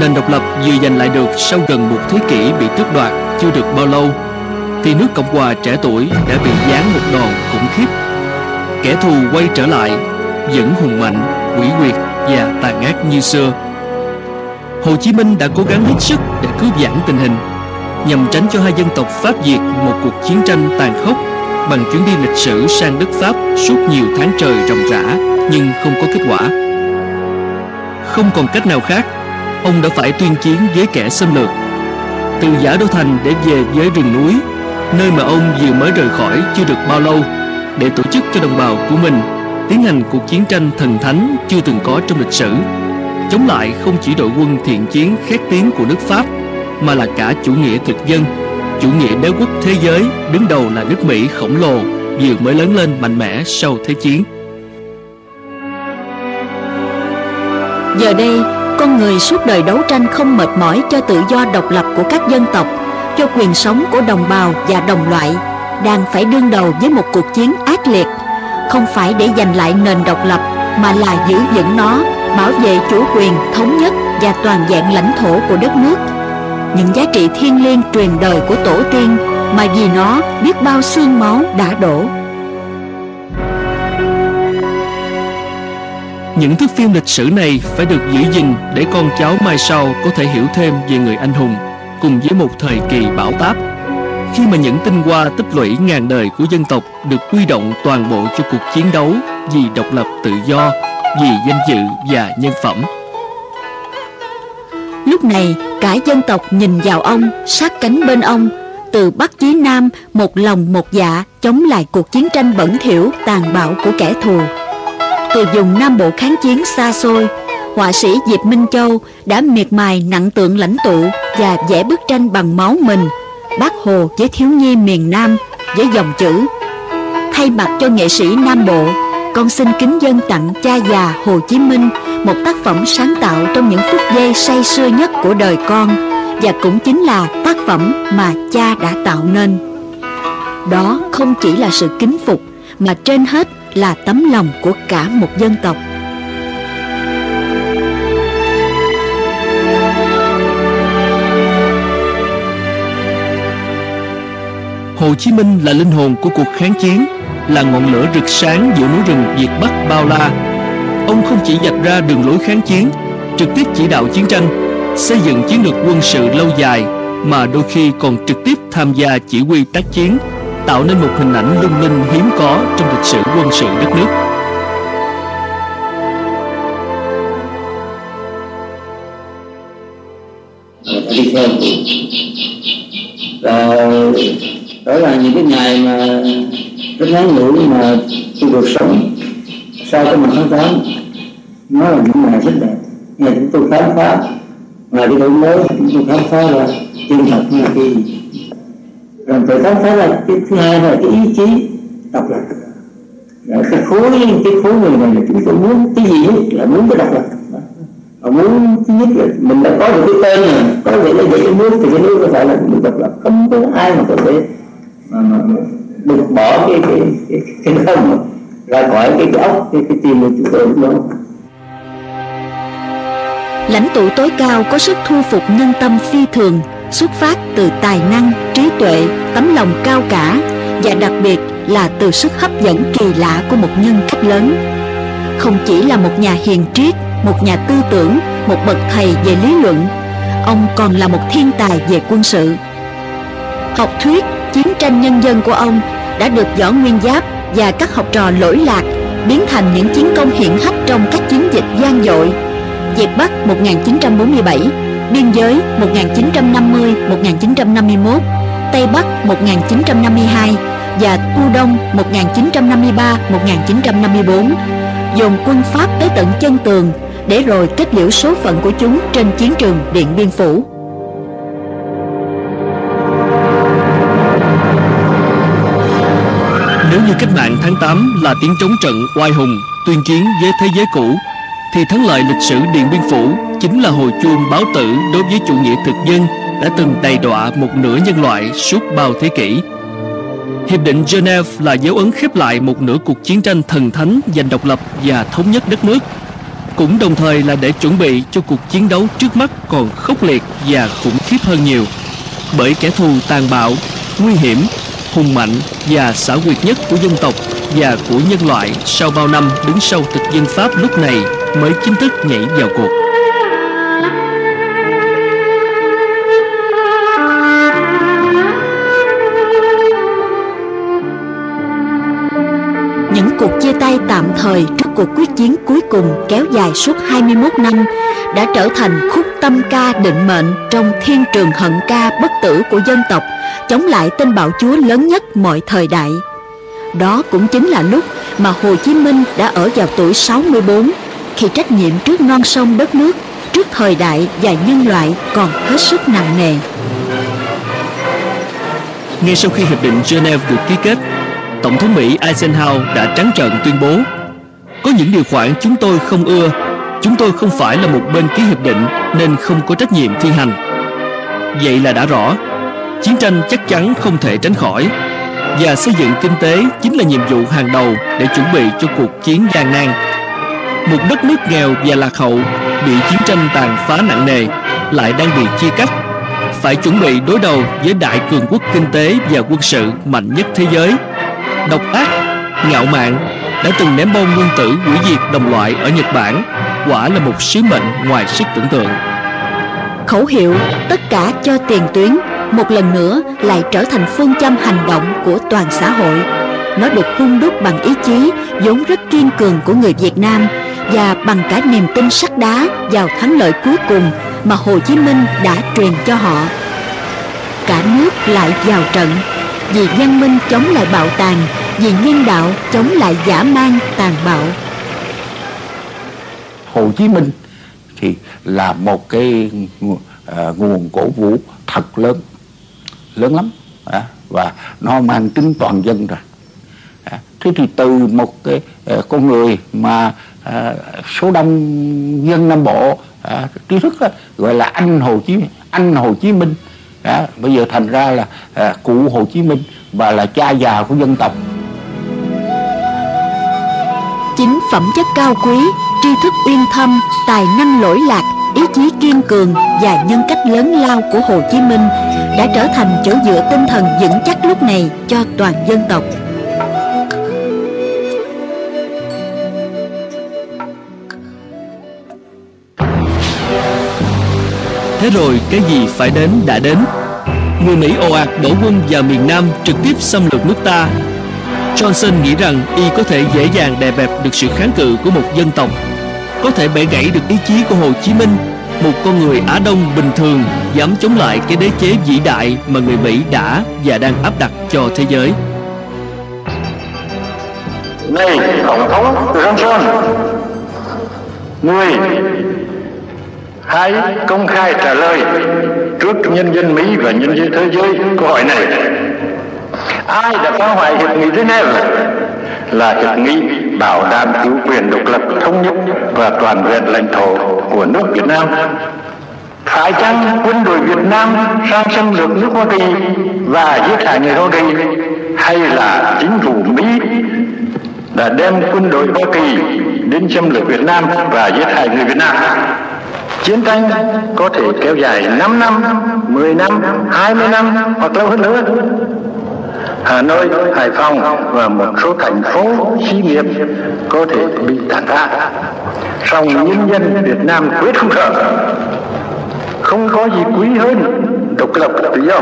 Nền độc lập vừa giành lại được sau gần một thế kỷ bị tước đoạt chưa được bao lâu thì nước Cộng hòa trẻ tuổi đã bị giáng một đòn khủng khiếp. Kẻ thù quay trở lại, vẫn hùng mạnh, quỷ quyệt và tàn ác như xưa. Hồ Chí Minh đã cố gắng hết sức để cứu vãn tình hình, nhằm tránh cho hai dân tộc Pháp Việt một cuộc chiến tranh tàn khốc bằng chuyến đi lịch sử sang đất Pháp suốt nhiều tháng trời ròng rã nhưng không có kết quả. Không còn cách nào khác, ông đã phải tuyên chiến với kẻ xâm lược. Từ Giả Đô Thành để về với rừng núi, nơi mà ông vừa mới rời khỏi chưa được bao lâu, để tổ chức cho đồng bào của mình tiến hành cuộc chiến tranh thần thánh chưa từng có trong lịch sử, chống lại không chỉ đội quân thiện chiến khét tiếng của nước Pháp, mà là cả chủ nghĩa thực dân, chủ nghĩa đế quốc thế giới đứng đầu là nước Mỹ khổng lồ vừa mới lớn lên mạnh mẽ sau Thế chiến. Giờ đây, con người suốt đời đấu tranh không mệt mỏi cho tự do độc lập của các dân tộc, cho quyền sống của đồng bào và đồng loại, đang phải đương đầu với một cuộc chiến ác liệt, không phải để giành lại nền độc lập, mà là giữ vững nó, bảo vệ chủ quyền, thống nhất và toàn vẹn lãnh thổ của đất nước. Những giá trị thiêng liêng truyền đời của tổ tiên mà vì nó biết bao xương máu đã đổ Những thước phim lịch sử này phải được giữ gìn để con cháu mai sau có thể hiểu thêm về người anh hùng cùng với một thời kỳ bão táp. Khi mà những tinh hoa tích lũy ngàn đời của dân tộc được quy động toàn bộ cho cuộc chiến đấu vì độc lập tự do, vì danh dự và nhân phẩm. Lúc này, cả dân tộc nhìn vào ông, sát cánh bên ông, từ Bắc chí Nam một lòng một dạ chống lại cuộc chiến tranh bẩn thỉu tàn bạo của kẻ thù từ vùng Nam Bộ kháng chiến xa xôi, họa sĩ Diệp Minh Châu đã miệt mài nặng tượng lãnh tụ và vẽ bức tranh bằng máu mình, bác Hồ với thiếu nhi miền Nam với dòng chữ Thay mặt cho nghệ sĩ Nam Bộ, con xin kính dân tặng cha già Hồ Chí Minh một tác phẩm sáng tạo trong những phút giây say sưa nhất của đời con và cũng chính là tác phẩm mà cha đã tạo nên. Đó không chỉ là sự kính phục mà trên hết là tấm lòng của cả một dân tộc. Hồ Chí Minh là linh hồn của cuộc kháng chiến, là ngọn lửa rực sáng giữa núi rừng Việt Bắc bao la. Ông không chỉ dạch ra đường lối kháng chiến, trực tiếp chỉ đạo chiến tranh, xây dựng chiến lược quân sự lâu dài, mà đôi khi còn trực tiếp tham gia chỉ huy tác chiến tạo nên một hình ảnh lung linh hiếm có trong lịch sử quân sự đất nước. và đó là những cái ngày mà rất ngắn ngủi mà tôi được sống sau cái mặt tháng tám, nó là những ngày rất đẹp. Ngày chúng tôi khám phá. Ngoài cái đổi mới chúng tôi khám phá là chân thật là cái gì? Làm tự khám phá là cái thứ hai là cái ý chí độc lập. Cái khối cái khối người này là chúng tôi muốn cái gì nhất là muốn cái độc lập. Và muốn thứ nhất là mình đã có được cái tên này có thể là vậy cái nước thì cái nước có phải là nước độc lập. Không có ai mà có thể mà, mà, được bỏ cái cái cái cái không ra khỏi cái cái ốc cái cái tim của chúng tôi lúc đó. Lãnh tụ tối cao có sức thu phục nhân tâm phi thường xuất phát từ tài năng, trí tuệ, tấm lòng cao cả và đặc biệt là từ sức hấp dẫn kỳ lạ của một nhân cách lớn. Không chỉ là một nhà hiền triết, một nhà tư tưởng, một bậc thầy về lý luận, ông còn là một thiên tài về quân sự. Học thuyết, chiến tranh nhân dân của ông đã được Võ Nguyên Giáp và các học trò lỗi lạc biến thành những chiến công hiển hách trong các chiến dịch gian dội. Việt Bắc 1947 biên giới 1950-1951, Tây Bắc 1952 và Tu Đông 1953-1954, dồn quân Pháp tới tận chân tường để rồi kết liễu số phận của chúng trên chiến trường Điện Biên Phủ. Nếu như cách mạng tháng 8 là tiếng trống trận oai hùng, tuyên chiến với thế giới cũ, thì thắng lợi lịch sử Điện Biên Phủ chính là hồi chuông báo tử đối với chủ nghĩa thực dân đã từng đầy đọa một nửa nhân loại suốt bao thế kỷ. Hiệp định Geneva là dấu ấn khép lại một nửa cuộc chiến tranh thần thánh giành độc lập và thống nhất đất nước. Cũng đồng thời là để chuẩn bị cho cuộc chiến đấu trước mắt còn khốc liệt và khủng khiếp hơn nhiều. Bởi kẻ thù tàn bạo, nguy hiểm, hùng mạnh và xảo quyệt nhất của dân tộc và của nhân loại sau bao năm đứng sau thực dân Pháp lúc này mới chính thức nhảy vào cuộc Những cuộc chia tay tạm thời trước cuộc quyết chiến cuối cùng kéo dài suốt 21 năm đã trở thành khúc tâm ca định mệnh trong thiên trường hận ca bất tử của dân tộc, chống lại tên bạo chúa lớn nhất mọi thời đại. Đó cũng chính là lúc mà Hồ Chí Minh đã ở vào tuổi 64 khi trách nhiệm trước non sông đất nước, trước thời đại và nhân loại còn hết sức nặng nề. Ngay sau khi Hiệp định Geneva được ký kết, Tổng thống Mỹ Eisenhower đã trắng trợn tuyên bố Có những điều khoản chúng tôi không ưa Chúng tôi không phải là một bên ký hiệp định nên không có trách nhiệm thi hành Vậy là đã rõ Chiến tranh chắc chắn không thể tránh khỏi Và xây dựng kinh tế chính là nhiệm vụ hàng đầu để chuẩn bị cho cuộc chiến gian nan một đất nước nghèo và lạc hậu bị chiến tranh tàn phá nặng nề, lại đang bị chia cắt. Phải chuẩn bị đối đầu với đại cường quốc kinh tế và quân sự mạnh nhất thế giới. Độc ác, ngạo mạn đã từng ném bom nguyên tử hủy diệt đồng loại ở Nhật Bản, quả là một sứ mệnh ngoài sức tưởng tượng. Khẩu hiệu tất cả cho tiền tuyến một lần nữa lại trở thành phương châm hành động của toàn xã hội. Nó được hung đúc bằng ý chí vốn rất kiên cường của người Việt Nam và bằng cả niềm tin sắt đá vào thắng lợi cuối cùng mà Hồ Chí Minh đã truyền cho họ. Cả nước lại vào trận, vì văn minh chống lại bạo tàn, vì nhân đạo chống lại giả man tàn bạo. Hồ Chí Minh thì là một cái à, nguồn cổ vũ thật lớn, lớn lắm à, và nó mang tính toàn dân rồi. À, thế thì từ một cái con người mà à, số đông dân Nam Bộ à, trí thức á, gọi là anh Hồ Chí anh Hồ Chí Minh. À, bây giờ thành ra là à, cụ Hồ Chí Minh và là cha già của dân tộc. Chính phẩm chất cao quý tri thức uyên thâm tài năng lỗi lạc ý chí kiên cường và nhân cách lớn lao của Hồ Chí Minh đã trở thành chỗ dựa tinh thần vững chắc lúc này cho toàn dân tộc. Thế rồi cái gì phải đến đã đến. Người Mỹ ồ ạt đổ quân vào miền Nam trực tiếp xâm lược nước ta. Johnson nghĩ rằng y có thể dễ dàng đè bẹp được sự kháng cự của một dân tộc, Có thể bẻ gãy được ý chí của Hồ Chí Minh, Một con người Á Đông bình thường dám chống lại cái đế chế vĩ đại mà người Mỹ đã và đang áp đặt cho thế giới. Này Tổng thống Johnson, Người hãy công khai trả lời trước nhân dân Mỹ và nhân dân thế giới câu hỏi này. Ai đã phá hoại hiệp nghị Geneva? Là hiệp nghị bảo đảm chủ quyền độc lập, thống nhất và toàn vẹn lãnh thổ của nước Việt Nam. Phải chăng quân đội Việt Nam sang xâm lược nước Hoa Kỳ và giết hại người Hoa Kỳ hay là chính phủ Mỹ đã đem quân đội Hoa Kỳ đến xâm lược Việt Nam và giết hại người Việt Nam? Chiến tranh có thể kéo dài 5 năm, 10 năm, 20 năm hoặc lâu hơn nữa. Hà Nội, Hải Phòng và một số thành phố xí nghiệp có thể bị tàn phá. Song nhân dân Việt Nam quyết không sợ. Không có gì quý hơn độc lập tự do.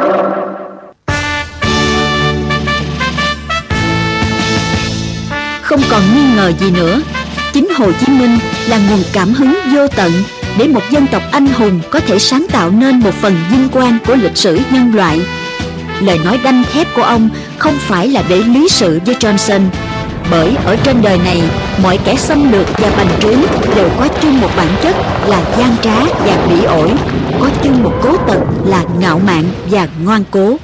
Không còn nghi ngờ gì nữa, chính Hồ Chí Minh là nguồn cảm hứng vô tận để một dân tộc anh hùng có thể sáng tạo nên một phần vinh quang của lịch sử nhân loại. Lời nói đanh thép của ông không phải là để lý sự với Johnson, bởi ở trên đời này, mọi kẻ xâm lược và bành trướng đều có chung một bản chất là gian trá và bỉ ổi, có chung một cố tật là ngạo mạn và ngoan cố.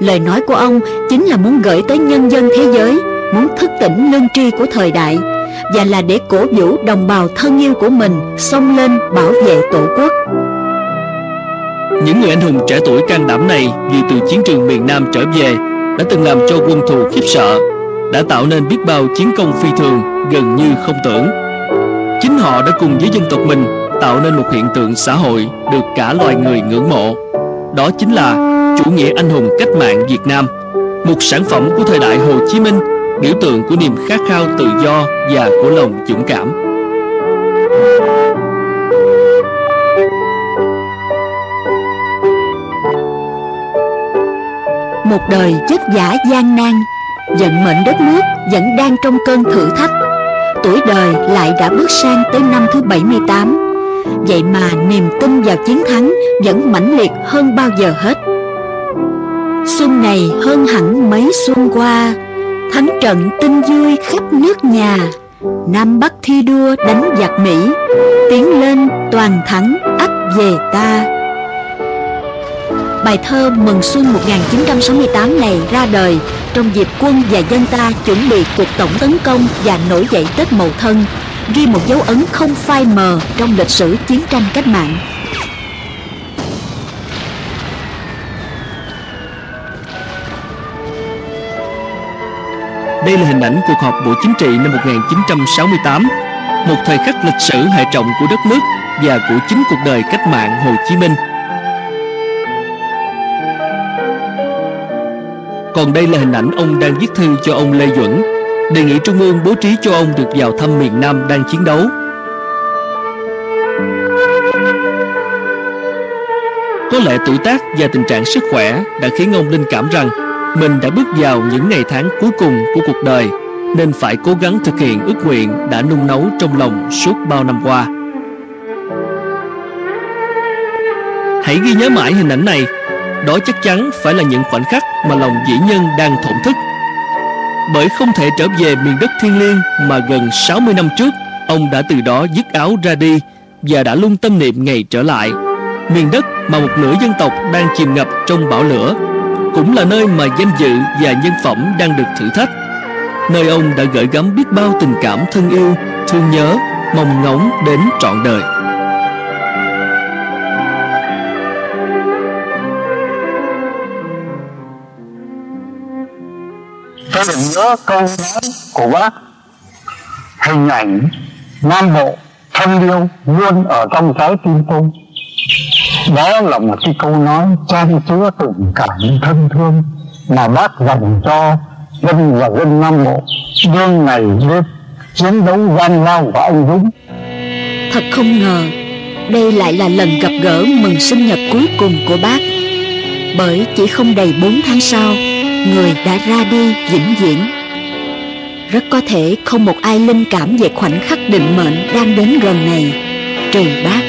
Lời nói của ông chính là muốn gửi tới nhân dân thế giới, muốn thức tỉnh lương tri của thời đại, và là để cổ vũ đồng bào thân yêu của mình xông lên bảo vệ tổ quốc. Những người anh hùng trẻ tuổi can đảm này vì từ chiến trường miền Nam trở về đã từng làm cho quân thù khiếp sợ, đã tạo nên biết bao chiến công phi thường gần như không tưởng. Chính họ đã cùng với dân tộc mình tạo nên một hiện tượng xã hội được cả loài người ngưỡng mộ. Đó chính là chủ nghĩa anh hùng cách mạng Việt Nam, một sản phẩm của thời đại Hồ Chí Minh biểu tượng của niềm khát khao tự do và của lòng dũng cảm. Một đời chất giả gian nan, vận mệnh đất nước vẫn đang trong cơn thử thách. Tuổi đời lại đã bước sang tới năm thứ 78 Vậy mà niềm tin vào chiến thắng vẫn mãnh liệt hơn bao giờ hết. Xuân này hơn hẳn mấy xuân qua Thắng trận tin vui khắp nước nhà. Nam Bắc thi đua đánh giặc Mỹ. Tiến lên toàn thắng ắt về ta. Bài thơ Mừng Xuân 1968 này ra đời trong dịp quân và dân ta chuẩn bị cuộc tổng tấn công và nổi dậy Tết Mậu Thân, ghi một dấu ấn không phai mờ trong lịch sử chiến tranh cách mạng. Đây là hình ảnh cuộc họp Bộ Chính trị năm 1968, một thời khắc lịch sử hệ trọng của đất nước và của chính cuộc đời cách mạng Hồ Chí Minh. Còn đây là hình ảnh ông đang viết thư cho ông Lê Duẩn, đề nghị Trung ương bố trí cho ông được vào thăm miền Nam đang chiến đấu. Có lẽ tuổi tác và tình trạng sức khỏe đã khiến ông linh cảm rằng mình đã bước vào những ngày tháng cuối cùng của cuộc đời nên phải cố gắng thực hiện ước nguyện đã nung nấu trong lòng suốt bao năm qua. Hãy ghi nhớ mãi hình ảnh này, đó chắc chắn phải là những khoảnh khắc mà lòng dĩ nhân đang thổn thức. Bởi không thể trở về miền đất thiên liêng mà gần 60 năm trước, ông đã từ đó dứt áo ra đi và đã luôn tâm niệm ngày trở lại. Miền đất mà một nửa dân tộc đang chìm ngập trong bão lửa cũng là nơi mà danh dự và nhân phẩm đang được thử thách. Nơi ông đã gửi gắm biết bao tình cảm thân yêu, thương nhớ, mong ngóng đến trọn đời. tôi được nhớ câu nói của bác hình ảnh nam bộ thân yêu luôn ở trong trái tim tôi đó là một cái câu nói trang chứa tình cảm thân thương mà bác dành cho dân và dân nam bộ đương ngày đêm chiến đấu gian lao và anh dũng. Thật không ngờ, Đây lại là lần gặp gỡ mừng sinh nhật cuối cùng của bác. Bởi chỉ không đầy 4 tháng sau, Người đã ra đi vĩnh viễn. Rất có thể không một ai linh cảm về khoảnh khắc định mệnh đang đến gần này, Trừ bác.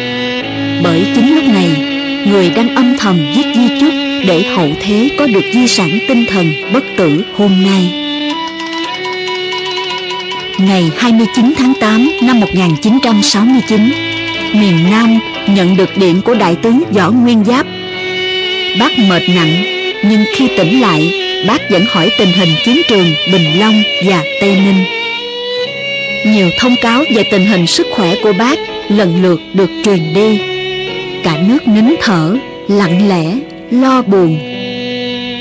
Bởi chính lúc này Người đang âm thầm viết di chúc Để hậu thế có được di sản tinh thần bất tử hôm nay. Ngày 29 tháng 8 năm 1969 Miền Nam nhận được điện của Đại tướng Võ Nguyên Giáp. Bác mệt nặng, Nhưng khi tỉnh lại, Bác vẫn hỏi tình hình chiến trường Bình Long và Tây Ninh. Nhiều thông cáo về tình hình sức khỏe của bác Lần lượt được truyền đi. Cả nước nín thở, Lặng lẽ, Lo buồn.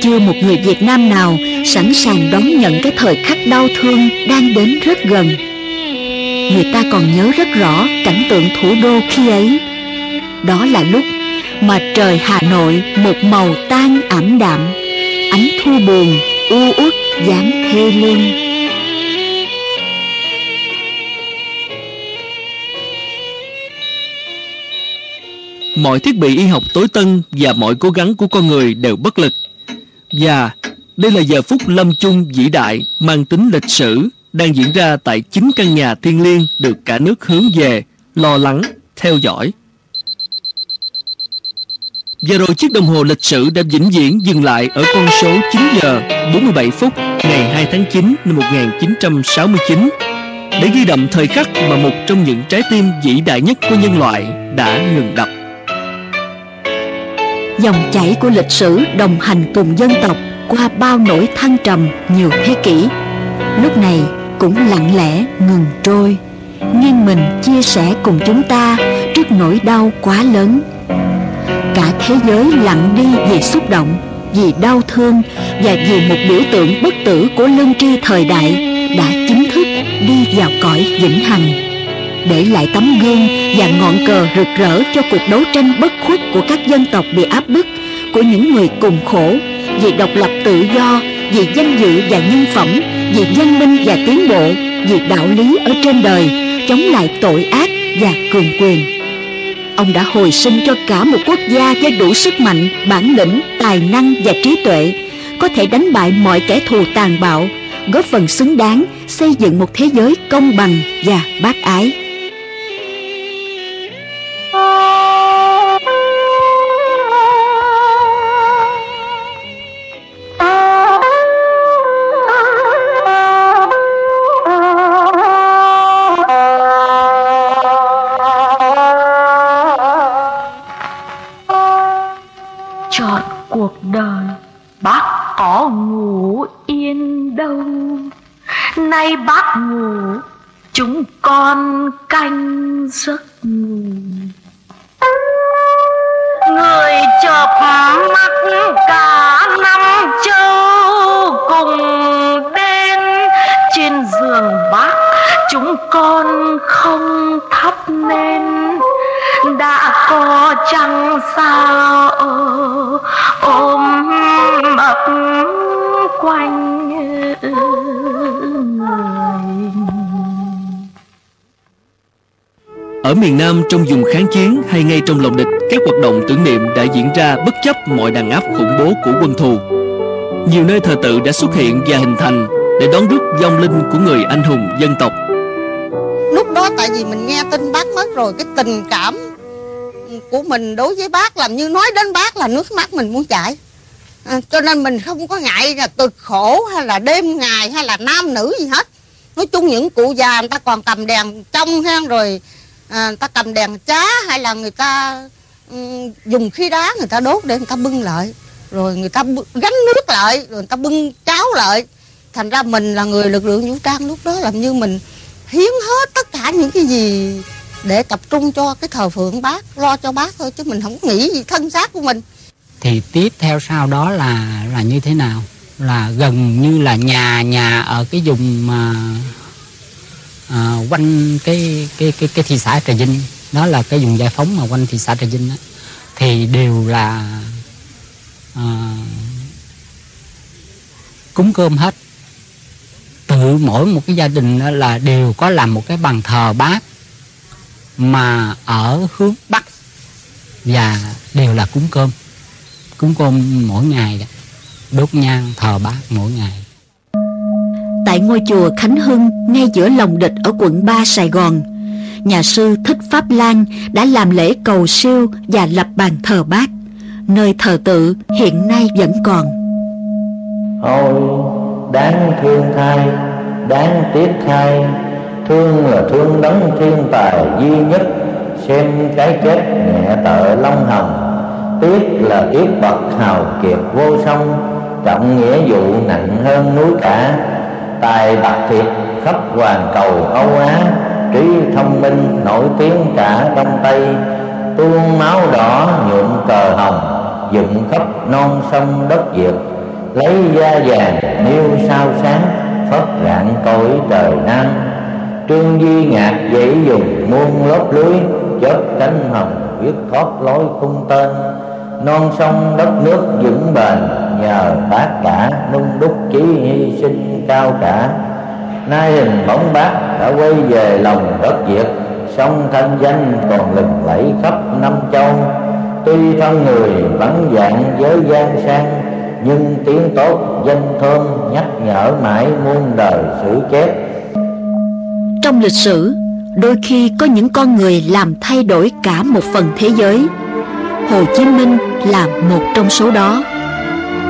Chưa một người Việt Nam nào Sẵn sàng đón nhận cái thời khắc đau thương Đang đến rất gần. Người ta còn nhớ rất rõ Cảnh tượng thủ đô khi ấy. Đó là lúc Mà trời Hà Nội Một màu tan ảm đạm, Ánh thu buồn, U uất dáng thê lương. Mọi thiết bị y học tối tân và mọi cố gắng của con người đều bất lực. Và đây là giờ phút lâm chung vĩ đại mang tính lịch sử đang diễn ra tại chính căn nhà thiên liêng được cả nước hướng về, lo lắng, theo dõi. Và rồi chiếc đồng hồ lịch sử đã vĩnh viễn dừng lại ở con số 9 giờ 47 phút ngày 2 tháng 9 năm 1969 để ghi đậm thời khắc mà một trong những trái tim vĩ đại nhất của nhân loại đã ngừng đập. Dòng chảy của lịch sử đồng hành cùng dân tộc qua bao nỗi thăng trầm nhiều thế kỷ. Lúc này cũng lặng lẽ ngừng trôi. Nghiêng mình chia sẻ cùng chúng ta trước nỗi đau quá lớn. Cả thế giới lặng đi vì xúc động, vì đau thương và vì một biểu tượng bất tử của lương tri thời đại đã chính thức đi vào cõi vĩnh hằng để lại tấm gương và ngọn cờ rực rỡ cho cuộc đấu tranh bất khuất của các dân tộc bị áp bức, của những người cùng khổ, vì độc lập tự do, vì danh dự và nhân phẩm, vì văn minh và tiến bộ, vì đạo lý ở trên đời, chống lại tội ác và cường quyền ông đã hồi sinh cho cả một quốc gia với đủ sức mạnh, bản lĩnh, tài năng và trí tuệ, có thể đánh bại mọi kẻ thù tàn bạo, góp phần xứng đáng xây dựng một thế giới công bằng và bác ái. Miền Nam trong vùng kháng chiến hay ngay trong lòng địch, các hoạt động tưởng niệm đã diễn ra bất chấp mọi đàn áp khủng bố của quân thù. Nhiều nơi thờ tự đã xuất hiện và hình thành để đón rước vong linh của người anh hùng dân tộc. lúc đó tại vì mình nghe tin bác mất rồi cái tình cảm của mình đối với bác làm như nói đến bác là nước mắt mình muốn chảy à, cho nên mình không có ngại là cực khổ hay là đêm ngày hay là nam nữ gì hết nói chung những cụ già người ta còn cầm đèn trong hang rồi à, người ta cầm đèn chá hay là người ta um, dùng khí đá người ta đốt để người ta bưng lại. Rồi người ta gánh nước lại rồi người ta bưng cháo lại. Thành ra mình là người lực lượng vũ trang lúc đó làm như mình hiến hết tất cả những cái gì để tập trung cho cái thờ phượng bác lo cho bác thôi chứ mình không nghĩ gì thân xác của mình. Thì tiếp theo sau đó là là như thế nào? Là gần như là nhà nhà ở cái vùng mà à, quanh cái cái cái cái thị xã Trà Vinh. Đó là cái vùng giải phóng mà quanh thị xã Trà Vinh đó, thì đều là à, cúng cơm hết. Tự mỗi một cái gia đình đó là đều có làm một cái bàn thờ bác mà ở hướng bắc và đều là cúng cơm. Cúng cơm mỗi ngày đó. đốt nhang thờ bác mỗi ngày. Tại ngôi chùa Khánh Hưng ngay giữa lòng địch ở quận 3 Sài Gòn, nhà sư Thích Pháp Lan đã làm lễ cầu siêu và lập bàn thờ bác. Nơi thờ tự hiện nay vẫn còn. Ôi đáng thương thay Đáng tiếc thay. Thương là thương đấng thiên tài duy nhất. Xem cái chết nhẹ tợ long hồng. Tiếc là tiếc bậc hào kiệt vô song. Trọng nghĩa vụ nặng hơn núi cả. Tài bạc thiệt, khắp hoàn cầu Âu Á. Trí thông minh, nổi tiếng cả Đông Tây. Tuôn máu đỏ, nhuộm cờ hồng, Dựng khắp non sông đất Việt. Lấy da vàng niêu sao sáng phất rạng cõi trời nam. Trương duy ngạc dãy dùng, muôn lớp lưới, chớp cánh hồng, viết thoát lối cung tên. Non sông đất nước vững bền nhờ bác cả nung đúc chí hy sinh cao cả nay hình bóng bác đã quay về lòng đất việt song thanh danh còn lừng lẫy khắp năm châu tuy thân người vắng dạng giới gian sang nhưng tiếng tốt danh thơm nhắc nhở mãi muôn đời sử chép Trong lịch sử, đôi khi có những con người làm thay đổi cả một phần thế giới. Hồ Chí Minh là một trong số đó.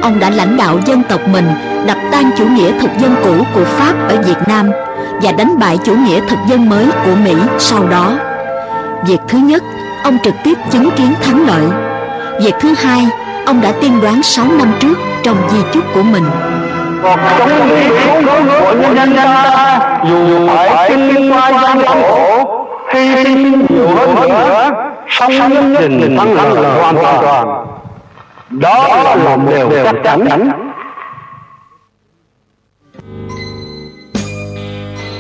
Ông đã lãnh đạo dân tộc mình đập tan chủ nghĩa thực dân cũ của Pháp ở Việt Nam và đánh bại chủ nghĩa thực dân mới của Mỹ sau đó. Việc thứ nhất, ông trực tiếp chứng kiến thắng lợi. Việc thứ hai, ông đã tiên đoán 6 năm trước trong di chúc của mình. chống bị của nhân dân ta dù phải kinh qua gian khổ hy sinh nhiều hơn nữa song nhất định thắng lợi hoàn toàn đó là một điều chắc chắn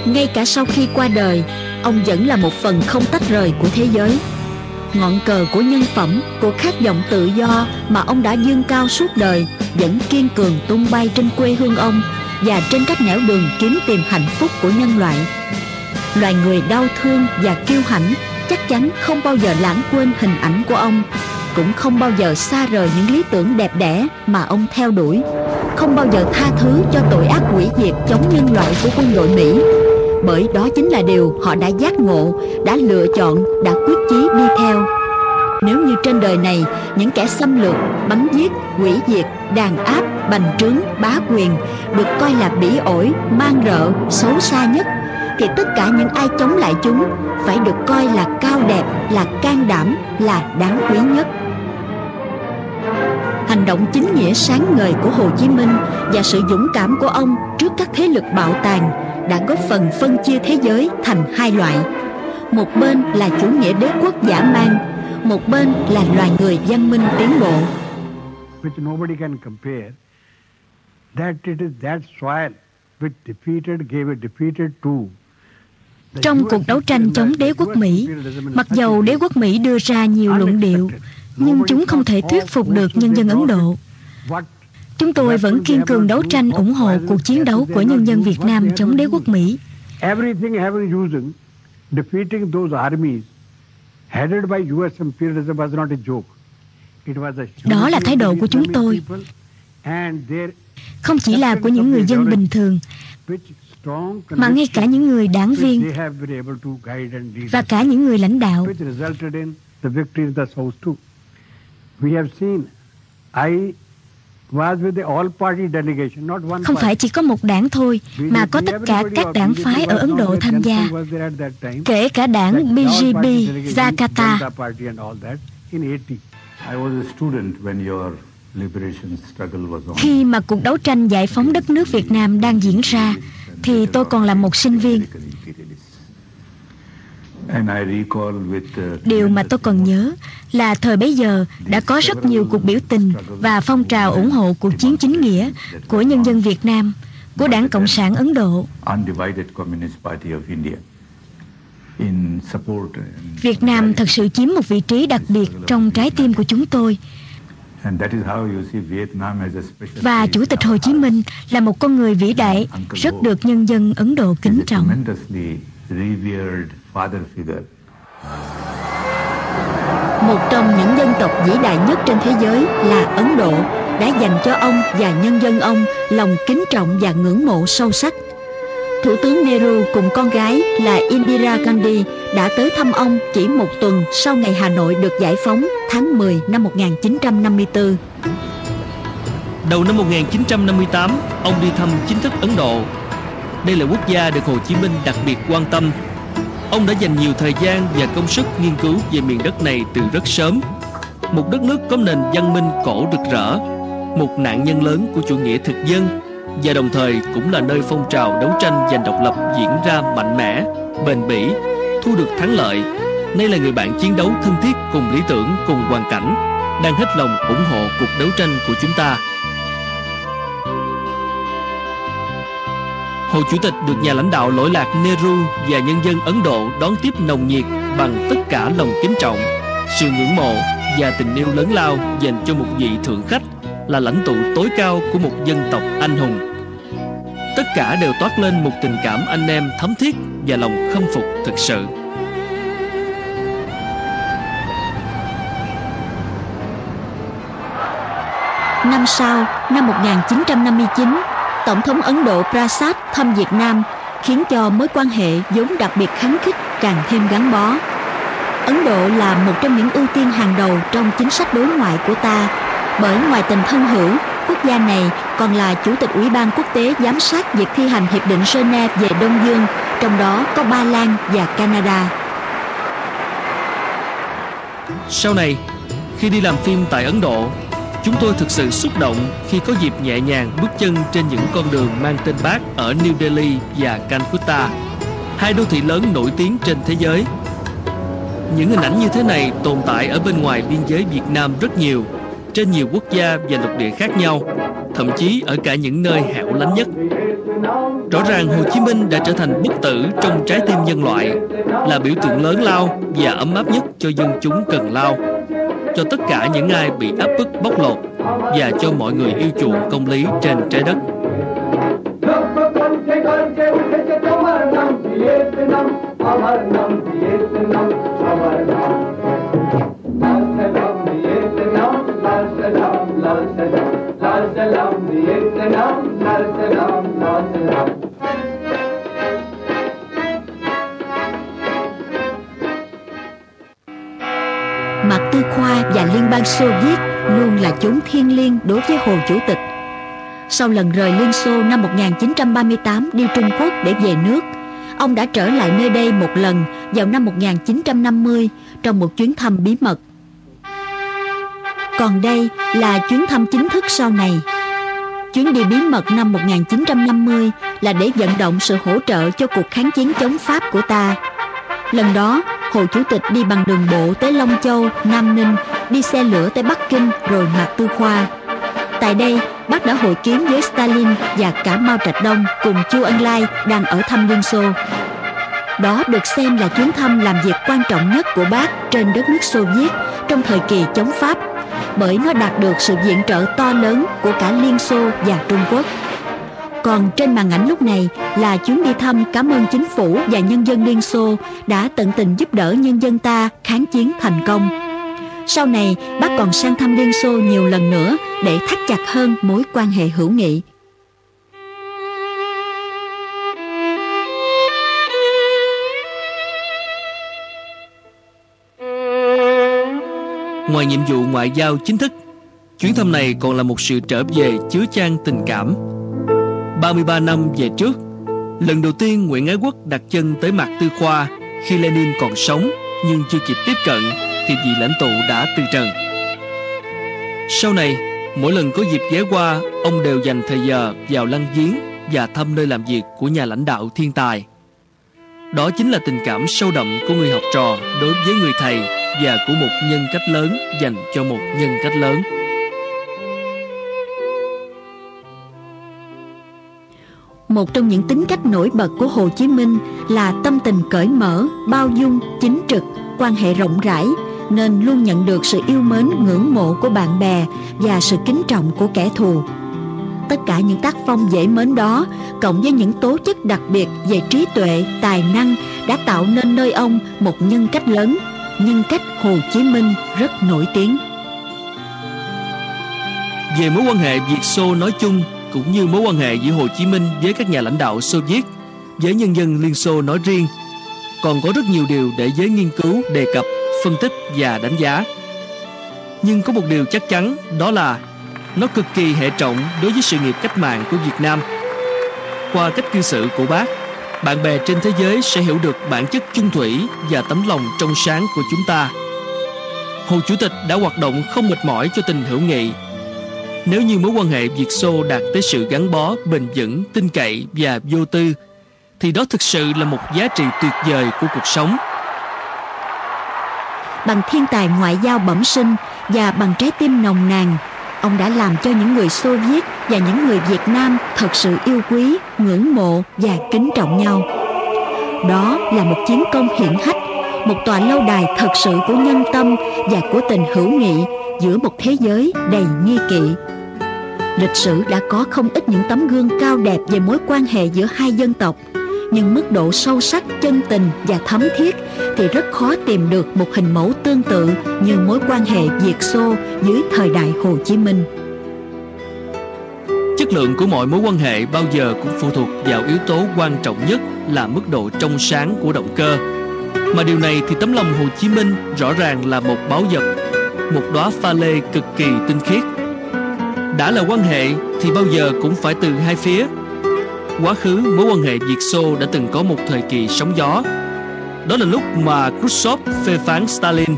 Ngay cả sau khi qua đời, ông vẫn là một phần không tách rời của thế giới. Ngọn cờ của nhân phẩm, của khát vọng tự do mà ông đã dương cao suốt đời vẫn kiên cường tung bay trên quê hương ông và trên các nẻo đường kiếm tìm hạnh phúc của nhân loại. Loài người đau thương và kiêu hãnh chắc chắn không bao giờ lãng quên hình ảnh của ông, cũng không bao giờ xa rời những lý tưởng đẹp đẽ mà ông theo đuổi. không bao giờ tha thứ cho tội ác quỷ diệt chống nhân loại của quân đội Mỹ bởi đó chính là điều họ đã giác ngộ, đã lựa chọn, đã quyết chí đi theo. Nếu như trên đời này những kẻ xâm lược, bắn giết, quỷ diệt, đàn áp, bành trướng, bá quyền được coi là bỉ ổi, mang rợ, xấu xa nhất thì tất cả những ai chống lại chúng phải được coi là cao đẹp, là can đảm, là đáng quý nhất. Hành động chính nghĩa sáng ngời của Hồ Chí Minh và sự dũng cảm của ông trước các thế lực bạo tàn đã góp phần phân chia thế giới thành hai loại. Một bên là chủ nghĩa đế quốc giả man, một bên là loài người văn minh tiến bộ. Which nobody can compare. That it is that soil which defeated gave a defeated to trong cuộc đấu tranh chống đế quốc Mỹ, mặc dầu đế quốc Mỹ đưa ra nhiều luận điệu, nhưng chúng không thể thuyết phục được nhân dân Ấn Độ. Chúng tôi vẫn kiên cường đấu tranh ủng hộ cuộc chiến đấu của nhân dân Việt Nam chống đế quốc Mỹ. Đó là thái độ của chúng tôi. Không chỉ là của những người dân bình thường, mà ngay cả những người đảng viên và cả những người lãnh đạo. Không phải chỉ có một đảng thôi, mà có tất cả các đảng phái ở Ấn Độ tham gia, kể cả đảng BJP Jakarta. Khi mà cuộc đấu tranh giải phóng đất nước Việt Nam đang diễn ra, thì tôi còn là một sinh viên. Điều mà tôi còn nhớ là thời bấy giờ đã có rất nhiều cuộc biểu tình và phong trào ủng hộ cuộc chiến chính nghĩa của nhân dân Việt Nam, của Đảng Cộng sản Ấn Độ. Việt Nam thật sự chiếm một vị trí đặc biệt trong trái tim của chúng tôi. Và Chủ tịch Hồ Chí Minh là một con người vĩ đại, rất được nhân dân Ấn Độ kính trọng. Một trong những dân tộc vĩ đại nhất trên thế giới là Ấn Độ đã dành cho ông và nhân dân ông lòng kính trọng và ngưỡng mộ sâu sắc. Thủ tướng Nehru cùng con gái là Indira Gandhi đã tới thăm ông chỉ một tuần sau ngày Hà Nội được giải phóng tháng 10 năm 1954. Đầu năm 1958, ông đi thăm chính thức Ấn Độ. Đây là quốc gia được Hồ Chí Minh đặc biệt quan tâm Ông đã dành nhiều thời gian và công sức nghiên cứu về miền đất này từ rất sớm. Một đất nước có nền văn minh cổ rực rỡ, một nạn nhân lớn của chủ nghĩa thực dân và đồng thời cũng là nơi phong trào đấu tranh giành độc lập diễn ra mạnh mẽ, bền bỉ, thu được thắng lợi. Nay là người bạn chiến đấu thân thiết cùng lý tưởng, cùng hoàn cảnh, đang hết lòng ủng hộ cuộc đấu tranh của chúng ta. Hồ Chủ tịch được nhà lãnh đạo lỗi lạc Nehru và nhân dân Ấn Độ đón tiếp nồng nhiệt bằng tất cả lòng kính trọng, sự ngưỡng mộ và tình yêu lớn lao dành cho một vị thượng khách là lãnh tụ tối cao của một dân tộc anh hùng. Tất cả đều toát lên một tình cảm anh em thấm thiết và lòng khâm phục thực sự. Năm sau, năm 1959, Tổng thống Ấn Độ Prasad thăm Việt Nam khiến cho mối quan hệ vốn đặc biệt kháng khích càng thêm gắn bó. Ấn Độ là một trong những ưu tiên hàng đầu trong chính sách đối ngoại của ta bởi ngoài tình thân hữu, quốc gia này còn là Chủ tịch Ủy ban Quốc tế giám sát việc thi hành Hiệp định Geneva về Đông Dương, trong đó có Ba Lan và Canada. Sau này, khi đi làm phim tại Ấn Độ, Chúng tôi thực sự xúc động khi có dịp nhẹ nhàng bước chân trên những con đường mang tên bác ở New Delhi và Calcutta, hai đô thị lớn nổi tiếng trên thế giới. Những hình ảnh như thế này tồn tại ở bên ngoài biên giới Việt Nam rất nhiều, trên nhiều quốc gia và lục địa khác nhau, thậm chí ở cả những nơi hẻo lánh nhất. Rõ ràng Hồ Chí Minh đã trở thành bức tử trong trái tim nhân loại, là biểu tượng lớn lao và ấm áp nhất cho dân chúng cần lao cho tất cả những ai bị áp bức, bóc lột và cho mọi người yêu chuộng công lý trên trái đất. La Liên bang Xô Viết luôn là chốn thiêng liêng đối với Hồ Chủ tịch. Sau lần rời Liên Xô năm 1938 đi Trung Quốc để về nước, ông đã trở lại nơi đây một lần vào năm 1950 trong một chuyến thăm bí mật. Còn đây là chuyến thăm chính thức sau này. Chuyến đi bí mật năm 1950 là để vận động sự hỗ trợ cho cuộc kháng chiến chống Pháp của ta. Lần đó, Hồ Chủ tịch đi bằng đường bộ tới Long Châu, Nam Ninh, đi xe lửa tới Bắc Kinh rồi Mạc Tư Khoa. Tại đây, bác đã hội kiến với Stalin và cả Mao Trạch Đông cùng Chu Ân Lai đang ở thăm Liên Xô. Đó được xem là chuyến thăm làm việc quan trọng nhất của bác trên đất nước Xô Viết trong thời kỳ chống Pháp bởi nó đạt được sự viện trợ to lớn của cả Liên Xô và Trung Quốc. Còn trên màn ảnh lúc này là chuyến đi thăm cảm ơn chính phủ và nhân dân Liên Xô đã tận tình giúp đỡ nhân dân ta kháng chiến thành công. Sau này, bác còn sang thăm Liên Xô nhiều lần nữa để thắt chặt hơn mối quan hệ hữu nghị. Ngoài nhiệm vụ ngoại giao chính thức, chuyến thăm này còn là một sự trở về chứa chan tình cảm. 33 năm về trước, lần đầu tiên Nguyễn Ái Quốc đặt chân tới mặt Tư Khoa khi Lenin còn sống nhưng chưa kịp tiếp cận thì vị lãnh tụ đã từ trần. Sau này, mỗi lần có dịp ghé qua, ông đều dành thời giờ vào lăng viếng và thăm nơi làm việc của nhà lãnh đạo thiên tài. Đó chính là tình cảm sâu đậm của người học trò đối với người thầy và của một nhân cách lớn dành cho một nhân cách lớn. Một trong những tính cách nổi bật của Hồ Chí Minh là tâm tình cởi mở, bao dung, chính trực, quan hệ rộng rãi, nên luôn nhận được sự yêu mến ngưỡng mộ của bạn bè và sự kính trọng của kẻ thù. Tất cả những tác phong dễ mến đó, cộng với những tố chất đặc biệt về trí tuệ, tài năng đã tạo nên nơi ông một nhân cách lớn, nhân cách Hồ Chí Minh rất nổi tiếng. Về mối quan hệ Việt Xô nói chung cũng như mối quan hệ giữa Hồ Chí Minh với các nhà lãnh đạo Xô Viết, với nhân dân Liên Xô nói riêng, còn có rất nhiều điều để giới nghiên cứu đề cập, phân tích và đánh giá. Nhưng có một điều chắc chắn đó là nó cực kỳ hệ trọng đối với sự nghiệp cách mạng của Việt Nam. Qua cách cư xử của bác, bạn bè trên thế giới sẽ hiểu được bản chất chung thủy và tấm lòng trong sáng của chúng ta. Hồ Chủ tịch đã hoạt động không mệt mỏi cho tình hữu nghị. Nếu như mối quan hệ Việt Xô đạt tới sự gắn bó, bền vững, tin cậy và vô tư, thì đó thực sự là một giá trị tuyệt vời của cuộc sống. Bằng thiên tài ngoại giao bẩm sinh và bằng trái tim nồng nàn, ông đã làm cho những người Xô Viết và những người Việt Nam thật sự yêu quý, ngưỡng mộ và kính trọng nhau. Đó là một chiến công hiển hách, một tòa lâu đài thật sự của nhân tâm và của tình hữu nghị giữa một thế giới đầy nghi kỵ. Lịch sử đã có không ít những tấm gương cao đẹp về mối quan hệ giữa hai dân tộc, nhưng mức độ sâu sắc, chân tình và thấm thiết thì rất khó tìm được một hình mẫu tương tự như mối quan hệ Việt Xô dưới thời đại Hồ Chí Minh. Chất lượng của mọi mối quan hệ bao giờ cũng phụ thuộc vào yếu tố quan trọng nhất là mức độ trong sáng của động cơ. Mà điều này thì tấm lòng Hồ Chí Minh rõ ràng là một báu vật, một đóa pha lê cực kỳ tinh khiết. Đã là quan hệ thì bao giờ cũng phải từ hai phía. Quá khứ mối quan hệ Việt Xô đã từng có một thời kỳ sóng gió. Đó là lúc mà Khrushchev phê phán Stalin.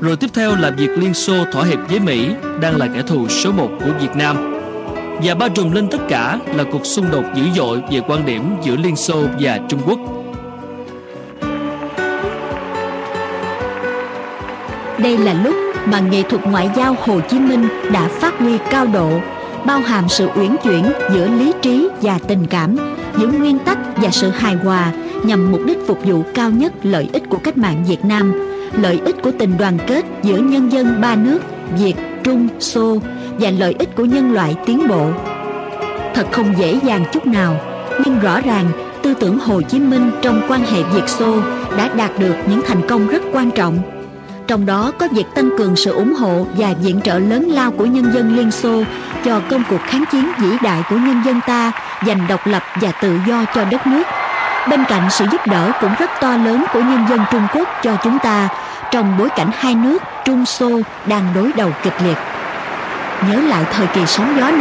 Rồi tiếp theo là việc Liên Xô thỏa hiệp với Mỹ đang là kẻ thù số một của Việt Nam và bao trùm lên tất cả là cuộc xung đột dữ dội về quan điểm giữa Liên Xô và Trung Quốc. Đây là lúc mà nghệ thuật ngoại giao Hồ Chí Minh đã phát huy cao độ, bao hàm sự uyển chuyển giữa lý trí và tình cảm, giữa nguyên tắc và sự hài hòa nhằm mục đích phục vụ cao nhất lợi ích của cách mạng Việt Nam, lợi ích của tình đoàn kết giữa nhân dân ba nước Việt, Trung, Xô và lợi ích của nhân loại tiến bộ. Thật không dễ dàng chút nào, nhưng rõ ràng tư tưởng Hồ Chí Minh trong quan hệ Việt Xô đã đạt được những thành công rất quan trọng. Trong đó có việc tăng cường sự ủng hộ và viện trợ lớn lao của nhân dân Liên Xô cho công cuộc kháng chiến vĩ đại của nhân dân ta giành độc lập và tự do cho đất nước. Bên cạnh sự giúp đỡ cũng rất to lớn của nhân dân Trung Quốc cho chúng ta trong bối cảnh hai nước Trung Xô đang đối đầu kịch liệt. Nhớ lại thời kỳ sóng gió này,